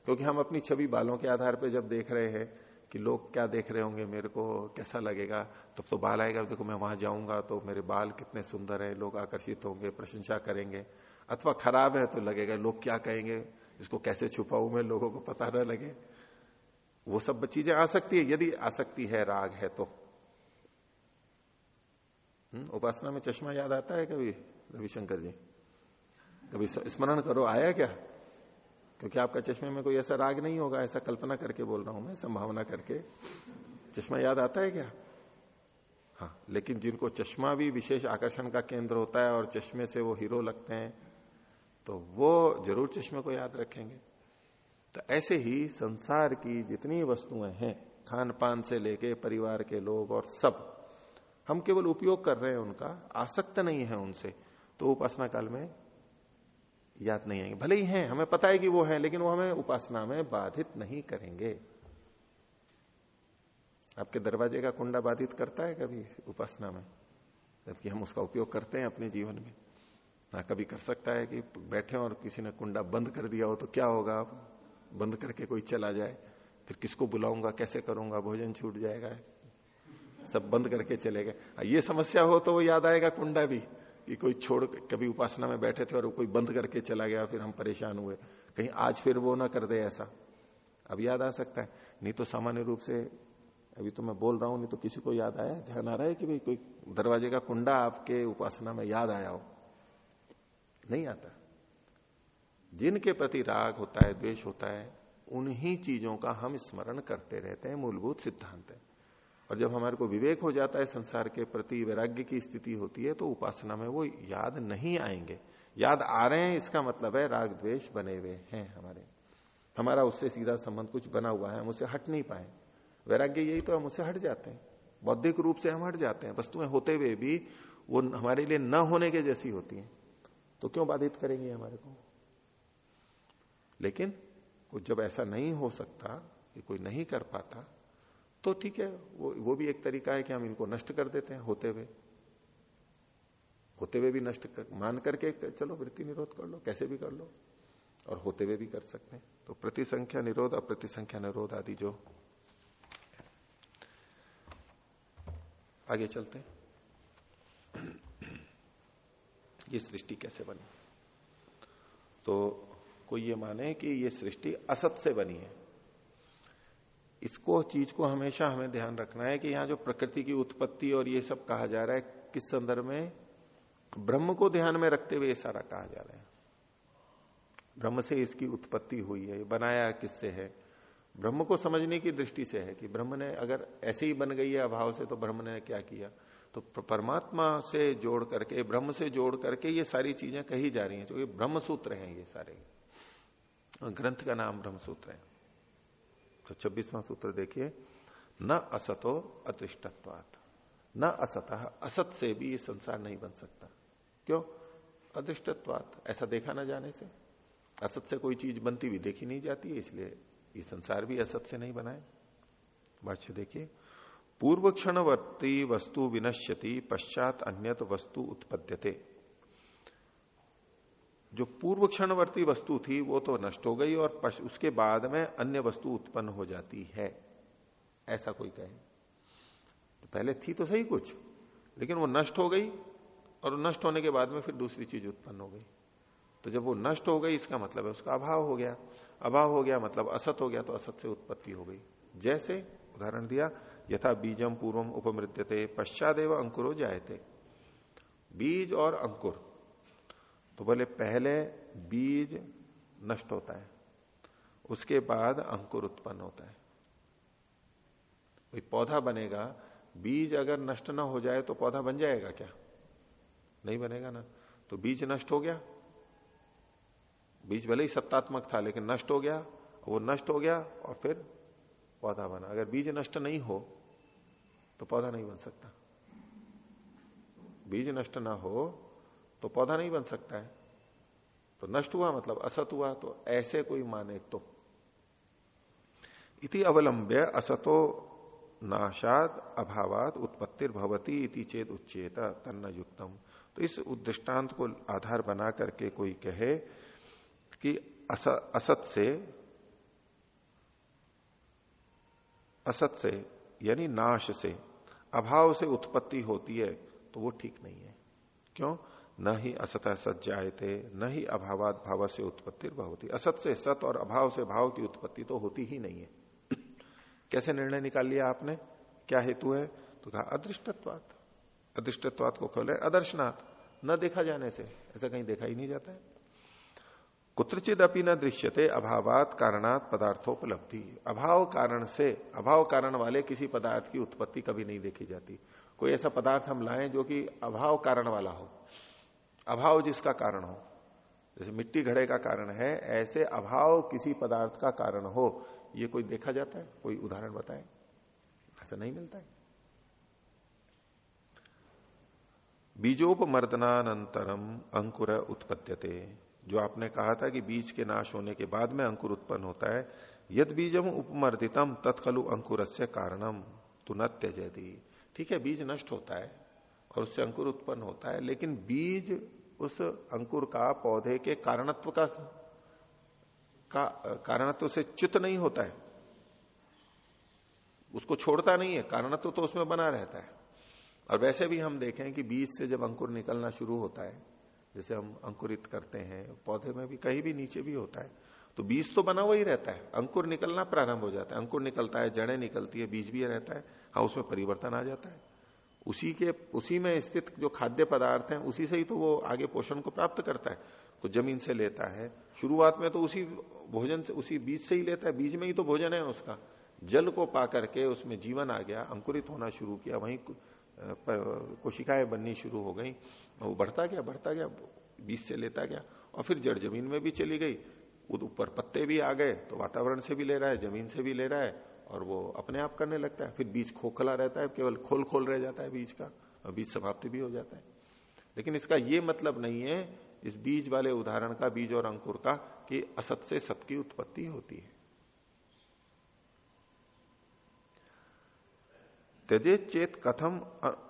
क्योंकि हम अपनी छवि बालों के आधार पर जब देख रहे हैं कि लोग क्या देख रहे होंगे मेरे को कैसा लगेगा? तब तो बाल आएगा देखो मैं वहाँ जाऊँगा तो मेरे बाल कितने सुंदर है लोग आकर्षित होंगे प्रशंसा करेंगे। अथवा खराब है तो लगेगा लोग क्या कहेंगे? इसको कैसे छुपाऊ मैं लोगों को पता न लगे। वो सब चीज़ें आ सकती है यदि आसक्ति है राग है तो। हम्म, उपासना में चश्मा याद आता है कभी रविशंकर जी? कभी स्मरण करो आया क्या? क्योंकि आपका चश्मे में कोई ऐसा राग नहीं होगा, ऐसा कल्पना करके बोल रहा हूँ मैं, संभावना करके। चश्मा याद आता है क्या? हाँ लेकिन जिनको चश्मा भी विशेष आकर्षण का केंद्र होता है और चश्मे से वो हीरो लगते हैं तो वो ज़रूर चश्मे को याद रखेंगे। तो ऐसे ही संसार की जितनी वस्तुएँ हैं खान पान से लेके परिवार के लोग और सब, हम केवल उपयोग कर रहे हैं उनका, आसक्त नहीं है उनसे। तो उपासना काल में याद नहीं आएँगे। भले ही हैं, हमें पता है कि वो है, लेकिन वो हमें उपासना में बाधित नहीं करेंगे। आपके दरवाजे का कुंडा बाधित करता है कभी उपासना में? जबकि हम उसका उपयोग करते हैं अपने जीवन में। ना कभी कर सकता है कि बैठे और किसी ने कुंडा बंद कर दिया हो तो क्या होगा? आप बंद करके कोई चला जाए, फिर किसको बुलाऊँगा, कैसे करूँगा? भोजन छूट जाएगा। सब बंद करके चले गए। ये समस्या हो तो वो याद आएगा कुंडा भी। कि कोई छोड़ कभी उपासना में बैठे थे और कोई बंद करके चला गया, फिर हम परेशान हुए। कहीं आज फिर वो ना कर दे ऐसा। अब याद आ सकता है। नहीं तो सामान्य रूप से, अभी तो मैं बोल रहा हूँ, नहीं तो किसी को याद आया, ध्यान आ रहा है कि भाई कोई दरवाजे का कुंडा आपके उपासना में याद आया हो? नहीं आता। जिनके प्रति राग होता है, द्वेष होता है, उन्हीं चीज़ों का हम स्मरण करते रहते हैं, मूलभूत सिद्धांत है। और जब हमारे को विवेक हो जाता है संसार के प्रति, वैराग्य की स्थिति होती है तो उपासना में वो याद नहीं आएँगे। याद आ रहे हैं, इसका मतलब है राग द्वेष बने हुए हैं हमारे। हमारा उससे सीधा संबंध कुछ बना हुआ है, हम उससे हट नहीं पाए। वैराग्य यही तो हम उससे हट जाते हैं। बौद्धिक रूप से हम हट जाते हैं। वस्तुएँ होते हुए भी वो हमारे लिए न होने के जैसी होती हैं। तो क्यों बाधित करेंगे हमारे को? लेकिन जब ऐसा नहीं हो सकता कि कोई नहीं कर पाता तो ठीक है वो वो भी एक तरीका है कि हम इनको नष्ट कर देते हैं होते हुए। होते हुए भी नष्ट कर, मान करके चलो वृत्ति निरोध कर लो कैसे भी कर लो और होते हुए भी कर सकते हैं। तो प्रतिसंख्या निरोध अप्रतिसंख्या निरोध आदि जो। आगे चलते हैं। ये सृष्टि कैसे बनी? तो कोई ये माने कि ये सृष्टि असत से बनी है। इसको चीज़ को हमेशा हमें ध्यान रखना है कि यहाँ जो प्रकृति की उत्पत्ति और ये सब कहा जा रहा है, किस संदर्भ में? ब्रह्म को ध्यान में रखते हुए ये सारा कहा जा रहा है। ब्रह्म से इसकी उत्पत्ति हुई है बनाया किससे है? ब्रह्म को समझने की दृष्टि से है कि ब्रह्म ने अगर ऐसे ही बन गई है अभाव से तो ब्रह्म ने क्या किया? तो परमात्मा से जोड़ करके, ब्रह्म से जोड़ करके ये सारी चीज़ें कही जा रही हैं, जो ये ब्रह्म सूत्र हैं ये सारे। ग्रंथ का नाम ब्रह्म सूत्र है। तो छब्बीसवां सूत्र देखिए, न असतो अदृष्टत्वात न असत असत से भी ये संसार नहीं बन सकता। क्यों? अदृष्टत्वात ऐसा देखा ना जाने से। असत से कोई चीज़ बनती हुई देखी नहीं जाती है इसलिए ये संसार भी असत से नहीं बनाए। भाष्य देखिए पूर्व क्षणवर्ती वस्तु विनश्यति, पश्चात अन्यत वस्तु उत्पद्यते। जो पूर्व क्षणवर्ती वस्तु थी, वो तो नष्ट हो गई और उसके बाद में अन्य वस्तु उत्पन्न हो जाती है। ऐसा कोई कहे। तो पहले थी तो सही कुछ, लेकिन वो नष्ट हो गई और नष्ट होने के बाद में फिर दूसरी चीज़ उत्पन्न हो गई। तो जब वो नष्ट हो गई, इसका मतलब है उसका अभाव हो गया। अभाव हो गया मतलब असत हो गया तो असत से उत्पत्ति हो गई। जैसे, उदाहरण दिया, यथा बीजम पूर्वम उपमृत्यते पश्चात एवं अंकुरो थे बीज और अंकुर। तो बोले, पहले बीज नष्ट होता है, उसके बाद अंकुर उत्पन्न होता है। कोई पौधा बनेगा, बीज अगर नष्ट ना हो जाए तो पौधा बन जाएगा क्या? नहीं बनेगा ना। तो बीज नष्ट हो गया। बीज भले ही सत्तात्मक था, लेकिन नष्ट हो गया, वो नष्ट हो गया और फिर पौधा बना। अगर बीज नष्ट नहीं हो तो पौधा नहीं बन सकता। बीज नष्ट ना हो तो पौधा नहीं बन सकता है। तो नष्ट हुआ मतलब असत हुआ तो ऐसे कोई माने तो। इति अवलंब्य असतो नाशाद अभावात उत्पत्तिर भवती इति चेत उच्चेत तन्न युक्तम। तो इस उद्दृष्टांत को आधार बना करके कोई कहे कि अस, असत से असत से यानी नाश से अभाव से उत्पत्ति होती है तो वो ठीक नहीं है। क्यों? न ही असत सत जायते न ही अभावात भाव से उत्पत्ति होती असत से सत और अभाव से भाव की उत्पत्ति तो होती ही नहीं है। *clears throat* कैसे निर्णय निकाल लिया आपने? क्या हेतु है? तो कहा, अदृष्टत्वात। अदृष्टत्वात को खोले अदर्शनाथ न देखा जाने से, ऐसा कहीं देखा ही नहीं जाता है। कुत्रचित अपनी न दृश्यते, अभावात कारणात पदार्थोपलब्धि। अभाव कारण से, अभाव कारण वाले किसी पदार्थ की उत्पत्ति कभी नहीं देखी जाती। कोई ऐसा पदार्थ हम लाएँ जो कि अभाव कारण वाला हो। अभाव जिसका कारण हो। जैसे मिट्टी घड़े का कारण है, ऐसे अभाव किसी पदार्थ का कारण हो। ये कोई देखा जाता है? कोई उदाहरण बताए? ऐसा नहीं मिलता है। बीजोपमर्दनानंतरम अंकुर उत्पत्त्यते जो आपने कहा था कि बीज के नाश होने के बाद में अंकुर उत्पन्न होता है, यद बीजम उपमर्दितम तत्खलु अंकुर से कारणम तो न ठीक है, बीज नष्ट होता है। और उससे अंकुर उत्पन्न होता है, लेकिन बीज उस अंकुर का, पौधे के कारणत्व का का, कारणत्व से च्युत नहीं होता है। उसको छोड़ता नहीं है, कारणत्व तो उसमें बना रहता है। और वैसे भी हम देखें कि बीज से जब अंकुर निकलना शुरू होता है, जैसे हम अंकुरित करते हैं, पौधे में भी कहीं भी नीचे भी होता है तो बीज तो बना हुआ ही रहता है। अंकुर निकलना प्रारंभ हो जाता है। अंकुर निकलता है, जड़ें निकलती है, बीज भी रहता है हाँ उसमें परिवर्तन आ जाता है। उसी के, उसी में स्थित जो खाद्य पदार्थ हैं, उसी से ही तो वो आगे पोषण को प्राप्त करता है। तो ज़मीन से लेता है। शुरुआत में तो उसी भोजन से, उसी बीज से ही लेता है। बीज में ही तो भोजन है उसका। जल को पा करके उसमें जीवन आ गया, अंकुरित होना शुरू किया। वहीं कोशिकाएँ बननी शुरू हो गई। वो बढ़ता गया बढ़ता गया, बीज से लेता गया और फिर जड़ ज़मीन में भी चली गई। ऊपर पत्ते भी आ गए तो वातावरण से भी ले रहा है, ज़मीन से भी ले रहा है। और वो अपने आप करने लगता है। फिर बीज खोखला रहता है, केवल खोल खोल रह जाता है बीज का, और बीज समाप्ति भी हो जाता है। लेकिन इसका ये मतलब नहीं है, इस बीज वाले उदाहरण का, बीज और अंकुर का, कि असत से सत की उत्पत्ति होती है। त्यजे चेत कथम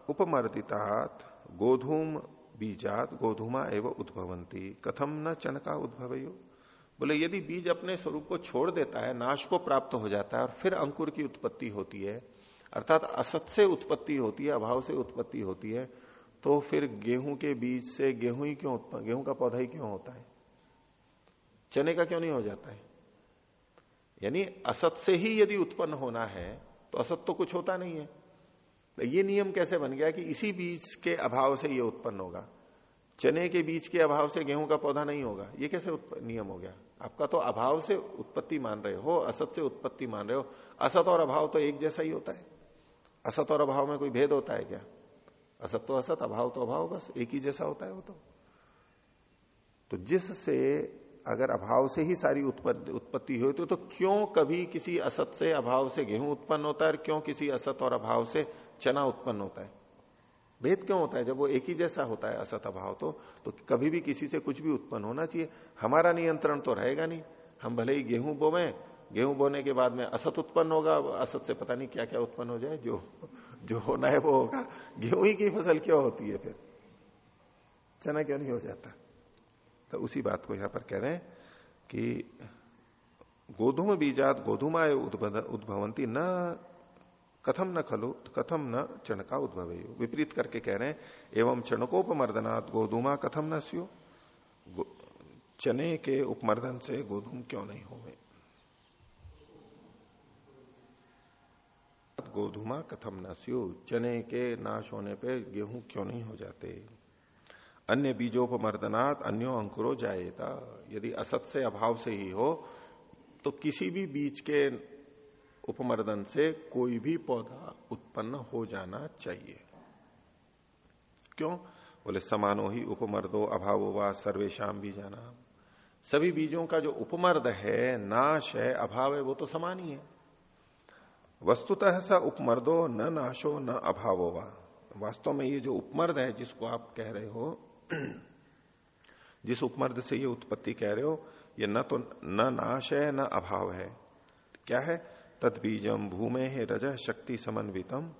उपमर्दितात, गोधूम बीजात, गोधूमा एवं उद्भवंती कथम न चनका उद्भव बोले, यदि बीज अपने स्वरूप को छोड़ देता है, नाश को प्राप्त हो जाता है और फिर अंकुर की उत्पत्ति होती है, अर्थात असत से उत्पत्ति होती है, अभाव से उत्पत्ति होती है तो फिर गेहूँ के बीज से गेहूँ ही क्यों गेहूँ का पौधा ही क्यों होता है? चने का क्यों नहीं हो जाता है? यानी असत से ही यदि उत्पन्न होना है तो असत तो कुछ होता नहीं है। तो ये नियम कैसे बन गया कि इसी बीज के अभाव से ये उत्पन्न होगा? चने के बीज के अभाव से गेहूँ का पौधा नहीं होगा। ये कैसे नियम हो गया? आपका तो अभाव से उत्पत्ति मान रहे हो असत से उत्पत्ति मान रहे हो। असत और अभाव तो एक जैसा ही होता है। असत और अभाव में कोई भेद होता है क्या? असत तो असत अभाव तो अभाव बस एक ही जैसा होता है वो तो। तो जिससे अगर अभाव से ही सारी उत्पत्ति हुई तो, तो क्यों कभी किसी असत से अभाव से गेहूँ उत्पन्न होता है और क्यों किसी असत और अभाव से चना उत्पन्न होता है? भेद क्यों होता है? जब वो एक ही जैसा होता है असत अभाव तो तो कभी भी किसी से कुछ भी उत्पन्न होना चाहिए। हमारा नियंत्रण तो रहेगा नहीं। हम भले ही गेहूँ बोवे, गेहूँ बोने के बाद में असत उत्पन्न होगा, असत से पता नहीं क्या क्या उत्पन्न हो जाए, जो जो होना है वो होगा। गेहूँ ही की फ़सल क्यों होती है फिर? चना क्यों नहीं हो जाता? तो उसी बात को यहाँ पर कह रहे हैं कि गोधूम बीजात गोधूमा उद्भवंती न कथम न खलु कथम न चणका उद्भव विपरीत करके कह रहे हैं, एवं चणकोपमर्दनात् गोधूमा कथम न स्यो? चने के उपमर्दन से गोधूम क्यों नहीं हो गोधूमा कथम न स्यो? चने के नाश होने पे गेहूँ क्यों नहीं हो जाते? अन्य बीजोपमर्दनात् अन्यो अंकुरो जाएता यदि असत से अभाव से ही हो तो किसी भी बीज के उपमर्दन से कोई भी पौधा उत्पन्न हो जाना चाहिए। क्यों? बोले, समानो ही उपमर्दो, अभाव व सर्वेशम बीजाना। सभी बीजों का जो उपमर्द है, नाश है, अभाव है, वो तो समान ही है। वस्तुतः स उपमर्दो, न नाशो, न अभावो वा। वास्तव में ये जो उपमर्द है, जिसको आप कह रहे हो, जिस उपमर्द से ये उत्पत्ति कह रहे हो, ये न तो न नाश है, न अभाव है। क्या है? तद बीजम भूमे है रज शक्ति समन्वितम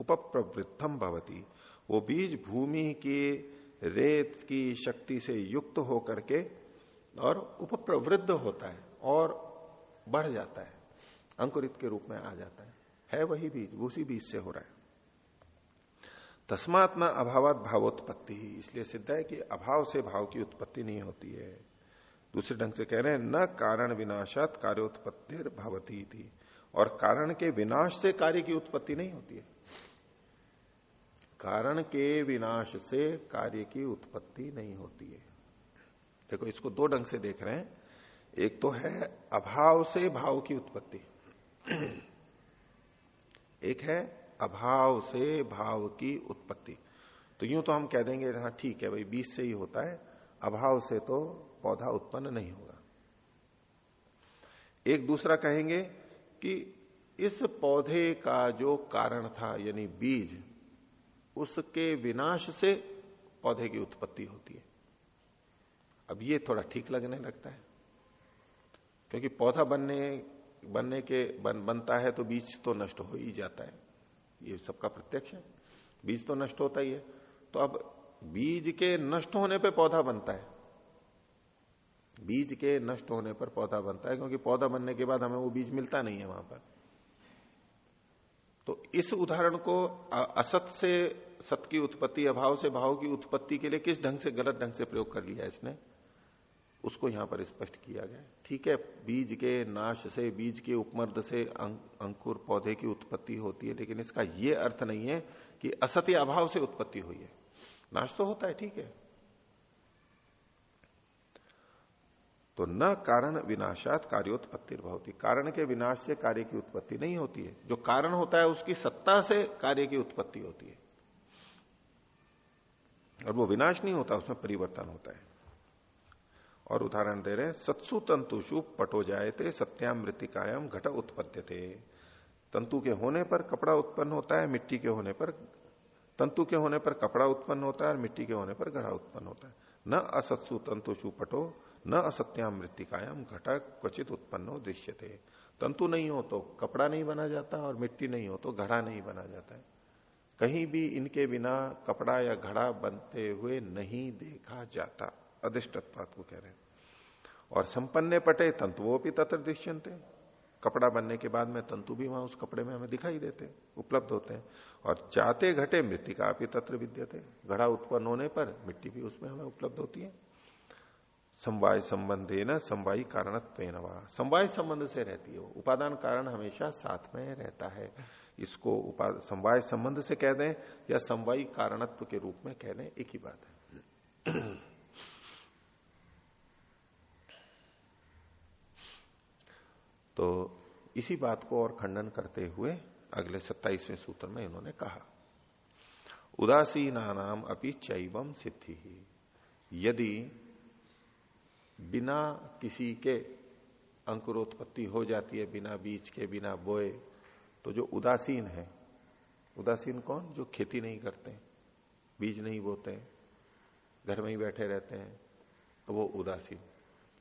उपप्रवृत्तम भवती। वो बीज भूमि की रेत की शक्ति से युक्त होकर के और उपप्रवृद्ध होता है और बढ़ जाता है, अंकुरित के रूप में आ जाता है। है वही बीज, उसी बीज से हो रहा है। तस्मात न अभावत भावोत्पत्ति ही इसलिए सिद्ध है कि अभाव से भाव की उत्पत्ति नहीं होती है। दूसरे ढंग से कह रहे हैं, न कारण विनाशात कार्योत्पत्ति भवती थी और कारण के विनाश से कार्य की उत्पत्ति नहीं होती है। कारण के विनाश से कार्य की उत्पत्ति नहीं होती है। देखो, इसको दो ढंग से देख रहे हैं। एक तो है अभाव से भाव की उत्पत्ति। एक है अभाव से भाव की उत्पत्ति। तो यूँ तो हम कह देंगे हाँ ठीक है, भाई बीज से ही होता है। अभाव से तो पौधा उत्पन्न नहीं होगा। एक दूसरा कहेंगे कि इस पौधे का जो कारण था यानी बीज उसके विनाश से पौधे की उत्पत्ति होती है। अब ये थोड़ा ठीक लगने लगता है। क्योंकि पौधा बनने बनने के बन, बनता है तो बीज तो नष्ट हो ही जाता है। ये सबका प्रत्यक्ष है। बीज तो नष्ट होता ही है। तो अब बीज के नष्ट होने पे पौधा बनता है। बीज के नष्ट होने पर पौधा बनता है, क्योंकि पौधा बनने के बाद हमें वो बीज मिलता नहीं है वहाँ पर। तो इस उदाहरण को असत से सत की उत्पत्ति, अभाव से भाव की उत्पत्ति के लिए किस ढंग से, गलत ढंग से प्रयोग कर लिया इसने? उसको यहाँ पर स्पष्ट किया गया ठीक है, बीज के नाश से, बीज के उपमर्द से अंकुर पौधे की उत्पत्ति होती है, लेकिन इसका यह अर्थ नहीं है कि असत्य अभाव से उत्पत्ति हुई है। नाश तो होता है, ठीक है। तो न कारण विनाशात कार्योत्पत्ति होती कारण के विनाश से कार्य की उत्पत्ति नहीं होती है। जो कारण होता है, उसकी सत्ता से कार्य की उत्पत्ति होती है। और वो विनाश नहीं होता, उसमें परिवर्तन होता है। और उदाहरण दे रहे सत्सु तंतुषु पटो जाए थे सत्याम मृतिकायाम घट उत्पत्ति थे तंतु के होने पर कपड़ा उत्पन्न होता है, मिट्टी के होने पर, तंतु के होने पर कपड़ा उत्पन्न होता है, और मिट्टी के होने पर घड़ा उत्पन्न होता है। न असत्सु तंतुषु पटो न असत्याम मृतिकायाम घटा क्वचित उत्पन्न दृश्य थे तंतु नहीं हो तो कपड़ा नहीं बना जाता और मिट्टी नहीं हो तो घड़ा नहीं बना जाता है। कहीं भी इनके बिना कपड़ा या घड़ा बनते हुए नहीं देखा जाता अधिष्टत्वात को कह रहे हैं। और संपन्न पटे तंतुओं भी तत्र दृश्यंते कपड़ा बनने के बाद में तंतु भी वहाँ उस कपड़े में हमें दिखाई देते, उपलब्ध होते हैं। और चाहते घटे मृतिका भी तत्र विद्यते। घड़ा उत्पन्न होने पर मिट्टी भी उसमें हमें उपलब्ध होती है। समवाय संबंधे न समवाय कारणत्व समवाय संबंध से रहती है उपादान कारण हमेशा साथ में रहता है। इसको समवाय संबंध से कह दें या समवाय कारणत्व के रूप में कह दें, एक ही बात है। *clears throat* तो इसी बात को और खंडन करते हुए अगले सत्ताईसवें सूत्र में इन्होंने कहा उदासीना नाम अपनी चैवम सिद्धि। यदि बिना किसी के अंकुरोत्पत्ति हो जाती है, बिना बीज के, बिना बोए तो जो उदासीन है, उदासीन कौन? जो खेती नहीं करते बीज नहीं बोते घर में ही बैठे रहते हैं तो वो उदासीन।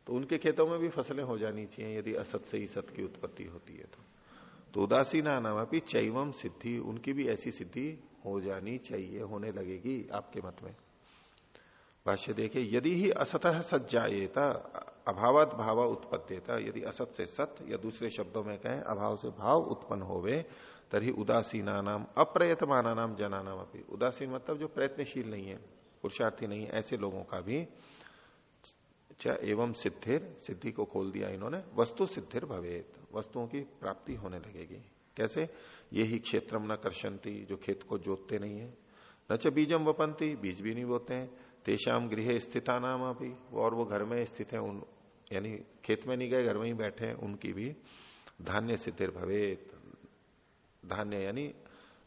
तो उनके खेतों में भी फ़सलें हो जानी चाहिए, यदि असत से ही सत की उत्पत्ति होती है तो। तो उदासीना नाम अपनी चैवम सिद्धि, उनकी भी ऐसी सिद्धि हो जानी चाहिए, होने लगेगी आपके मत में। भाष्य देखिए यदि ही असतः सत जाएता अभावत भाव उत्पत्तिता यदि असत से सत या दूसरे शब्दों में कहें, अभाव से भाव उत्पन्न होवे तरी उदासीना नाम अप्रयतमाना नाम जना नाम अपनी उदासीन मतलब जो प्रयत्नशील नहीं है, पुरुषार्थी नहीं है, ऐसे लोगों का भी एवं सिद्धिर, सिद्धि को खोल दिया इन्होंने, वस्तु सिद्धिर भवेत, वस्तुओं की प्राप्ति होने लगेगी। कैसे? ये ही क्षेत्रम न कर्षंती जो खेत को जोतते नहीं है, न च बीजम वपंती, बीज भी नहीं बोते हैं तेषाम गृह स्थिता नाम अभी और वो घर में स्थित है, उन, यानी खेत में नहीं गए, घर में ही बैठे हैं, उनकी भी धान्य सिद्धिर भवे धान्य यानी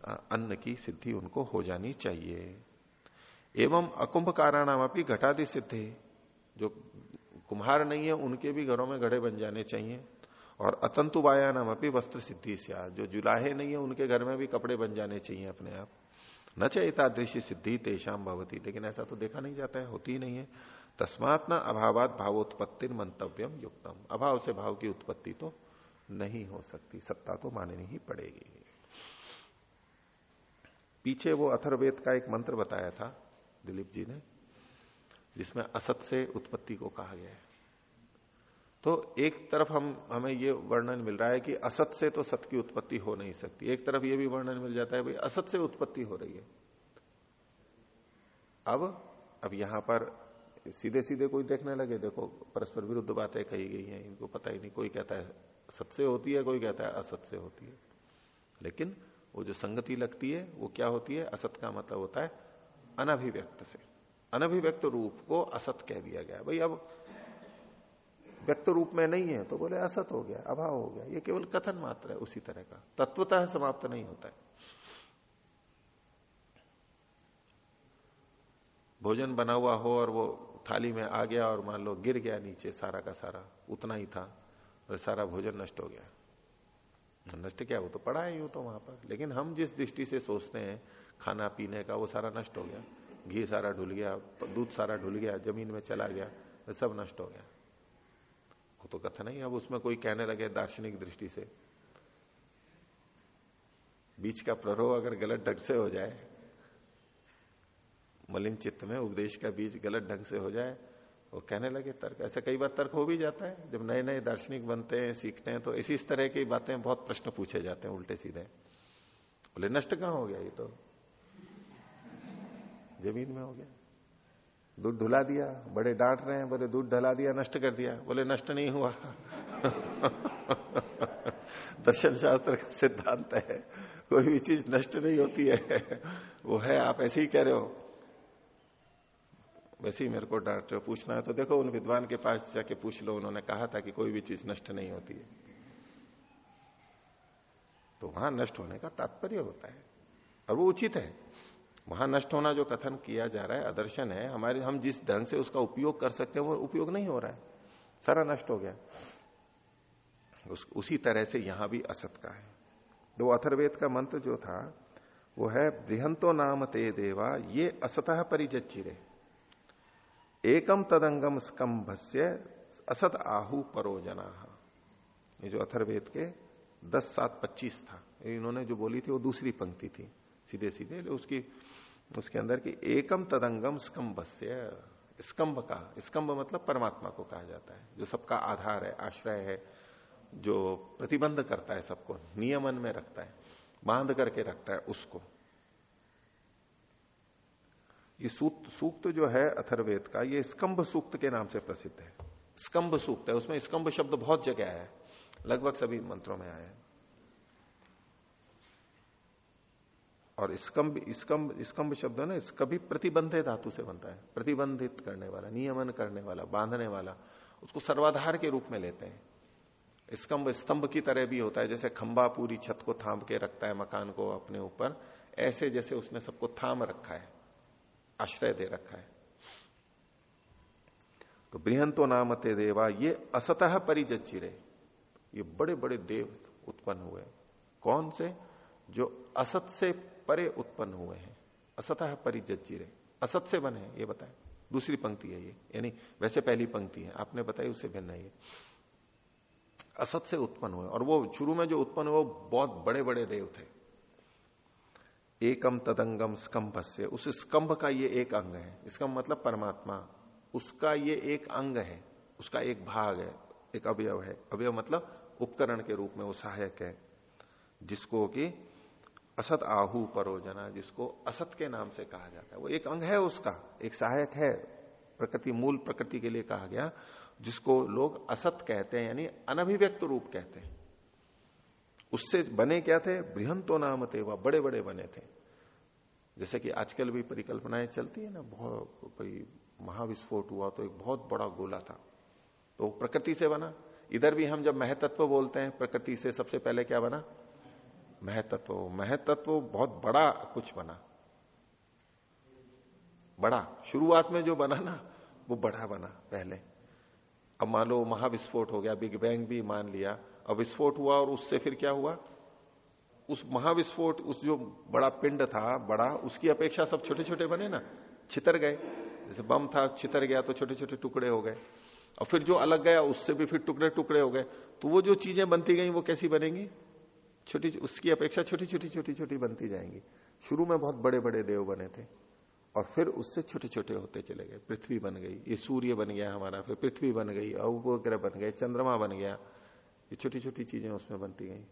अन्न की सिद्धि उनको हो जानी चाहिए। एवं अकुंभ काराणाम अपनी घटादि सिद्धि, जो कुम्हार नहीं है, उनके भी घरों में घड़े बन जाने चाहिए। और अतंतु नाम अपनी वस्त्र सिद्धि से जो जुलाहे नहीं है, उनके घर में भी कपड़े बन जाने चाहिए अपने आप। न चेतादृशी सिद्धि तेषाम भवती। लेकिन ऐसा तो देखा नहीं जाता है, होती ही नहीं है। तस्मात न अभावात भावोत्पत्ति मंतव्यम युक्तम। अभाव से भाव की उत्पत्ति तो नहीं हो सकती, सत्ता तो माननी ही पड़ेगी। पीछे वो अथर्वेद का एक मंत्र बताया था दिलीप जी ने, जिसमें असत से उत्पत्ति को कहा गया है। तो एक तरफ़ हम, हमें ये वर्णन मिल रहा है कि असत से तो सत की उत्पत्ति हो नहीं सकती। एक तरफ़ ये भी वर्णन मिल जाता है, भाई, असत से उत्पत्ति हो रही है। अब अब यहाँ पर सीधे सीधे कोई देखने लगे, देखो, परस्पर विरुद्ध बातें कही गई हैं, इनको पता ही नहीं, कोई कहता है सत से होती है, कोई कहता है असत से होती है। लेकिन वो जो संगति लगती है, वो क्या होती है? असत का मतलब होता है अनभिव्यक्त से। अनभिव्यक्त रूप को असत कह दिया गया भाई, अब व्यक्त रूप में नहीं है तो बोले, असत हो गया, अभाव हो गया। ये केवल कथन मात्र है उसी तरह का। तत्वतः समाप्त नहीं होता है। भोजन बना हुआ हो और वो थाली में आ गया और मान लो गिर गया नीचे सारा का सारा, उतना ही था, और सारा भोजन नष्ट हो गया। नष्ट क्या, वो तो पड़ा है यूँ तो वहाँ पर। लेकिन हम जिस दृष्टि से सोचते हैं, खाना पीने का, वो सारा नष्ट हो गया। घी सारा ढुल गया, दूध सारा ढुल गया, ज़मीन में चला गया, सब नष्ट हो गया। वो तो कथन ही अब उसमें कोई कहने लगे दार्शनिक दृष्टि से। बीच का प्ररोह अगर गलत ढंग से हो जाए, मलिन चित्त में उपदेश का बीज गलत ढंग से हो जाए, वो कहने लगे तर्क। ऐसे कई बार तर्क हो भी जाता है। जब नए नए दार्शनिक बनते हैं, सीखते हैं तो इसी इस तरह की बातें बहुत प्रश्न पूछे जाते हैं उल्टे सीधे। बोले, नष्ट कहाँ हो गया ये तो? ज़मीन में हो गया। दूध ढुला दिया, बड़े डांट रहे हैं, बोले, दूध ढला दिया, नष्ट कर दिया। बोले, नष्ट नहीं हुआ। *laughs* दर्शन शास्त्र का सिद्धांत है, कोई भी चीज़ नष्ट नहीं होती है। वो है, आप ऐसे ही कह रहे हो। वैसे ही मेरे को डांट रहे हो, पूछना है तो देखो, उन विद्वान के पास जाके पूछ लो, उन्होंने कहा था कि कोई भी चीज़ नष्ट नहीं होती है। तो वहाँ नष्ट होने का तात्पर्य होता है, और वो उचित है। वहाँ नष्ट होना जो कथन किया जा रहा है आदर्शन है हमारे हम जिस ढंग से उसका उपयोग कर सकते हैं वो उपयोग नहीं हो रहा है। सारा नष्ट हो गया। उस, उसी तरह से यहाँ भी असत का है। दो अथर्वेद का मंत्र जो था वो है बृहंतो नाम ते देवा ये असतः परिचिरे एकम तदंगम स्कंभ से असत आहु परोजना ये जो अथर्वेद के दस सात पच्चीस था इन्होंने जो बोली थी वो दूसरी पंक्ति थी। सीधे सीधे उसकी, उसके अंदर की एकम तदंगम स्कंभ से स्कंभ का स्कंभ मतलब परमात्मा को कहा जाता है, जो सबका आधार है, आश्रय है, जो प्रतिबंध करता है सबको, नियमन में रखता है, बाँध करके रखता है उसको। ये सूक्त सूक्त जो है अथर्वेद का, ये स्कंभ सूक्त के नाम से प्रसिद्ध है। स्कंभ सूक्त है, उसमें स्कंभ शब्द बहुत जगह है, लगभग सभी मंत्रों में आया है। और स्कंभ स्कंभ स्कंभ शब्द है ना, इसका भी प्रतिबंधे धातु से बनता है। प्रतिबंधित करने वाला, नियमन करने वाला, बांधने वाला, उसको सर्वाधार के रूप में लेते हैं। स्तंभ स्तंभ की तरह भी होता है, जैसे खंबा पूरी छत को थाम के रखता है, मकान को अपने ऊपर, ऐसे जैसे उसने सबको थाम रखा है, आश्रय दे रखा है। तो बृहंतो नामते देवा, ये असतः परिजचिरे ये बड़े बड़े देव उत्पन्न हुए कौन से? जो असत से परे उत्पन्न हुए हैं। असतः परिजजीरे असत से बने ये बताए। दूसरी पंक्ति है ये। यानी वैसे पहली पंक्ति है। आपने बताई उससे भिन्न है ये। असत से उत्पन्न हुए। और वो शुरू में जो उत्पन्न हुए बहुत बड़े बड़े देव थे। एकम तदंगम स्कंभ से उस स्कंभ का ये एक अंग है। स्कंभ मतलब परमात्मा। उसका ये एक अंग है। उसका एक भाग है। एक अवयव है। अवयव मतलब उपकरण के रूप में वो सहायक है। जिसको कि असत आहु परोजना, जिसको असत के नाम से कहा जाता है। वो एक अंग है उसका, एक सहायक है, प्रकृति, मूल प्रकृति के लिए कहा गया, जिसको लोग असत कहते हैं, यानी अनभिव्यक्त रूप कहते हैं। उससे बने क्या थे? बृहंतो नाम थे वह बड़े बड़े बने थे। जैसे कि आजकल भी परिकल्पनाएँ चलती है ना, बहुत कोई महाविस्फोट हुआ तो एक बहुत बड़ा गोला था। तो प्रकृति से बना। इधर भी हम जब महतत्व बोलते हैं, प्रकृति से सबसे पहले क्या बना? महतत्व महतत्व बहुत बड़ा कुछ बना। बड़ा। शुरुआत में जो बना ना, वो बड़ा बना पहले। अब मान लो महाविस्फोट हो गया, बिग बैंग भी मान लिया। अब विस्फोट हुआ और उससे फिर क्या हुआ? उस महाविस्फोट उस जो बड़ा पिंड था, बड़ा, उसकी अपेक्षा सब छोटे छोटे बने ना। छितर गए। जैसे बम था, छितर गया तो छोटे छोटे टुकड़े हो गए। और फिर जो अलग गया, उससे भी फिर टुकड़े टुकड़े हो गए। तो वो जो चीज़ें बनती गई, वो कैसी बनेंगी? छोटी उसकी अपेक्षा छोटी छोटी छोटी छोटी बनती जाएँगी। शुरू में बहुत बड़े बड़े देव बने थे, और फिर उससे छोटे छोटे होते चले गए। पृथ्वी बन गई, ये सूर्य बन गया हमारा, फिर पृथ्वी बन गई उपग्रह बन गए, चंद्रमा बन गया। ये छोटी छोटी चीज़ें उसमें बनती गई।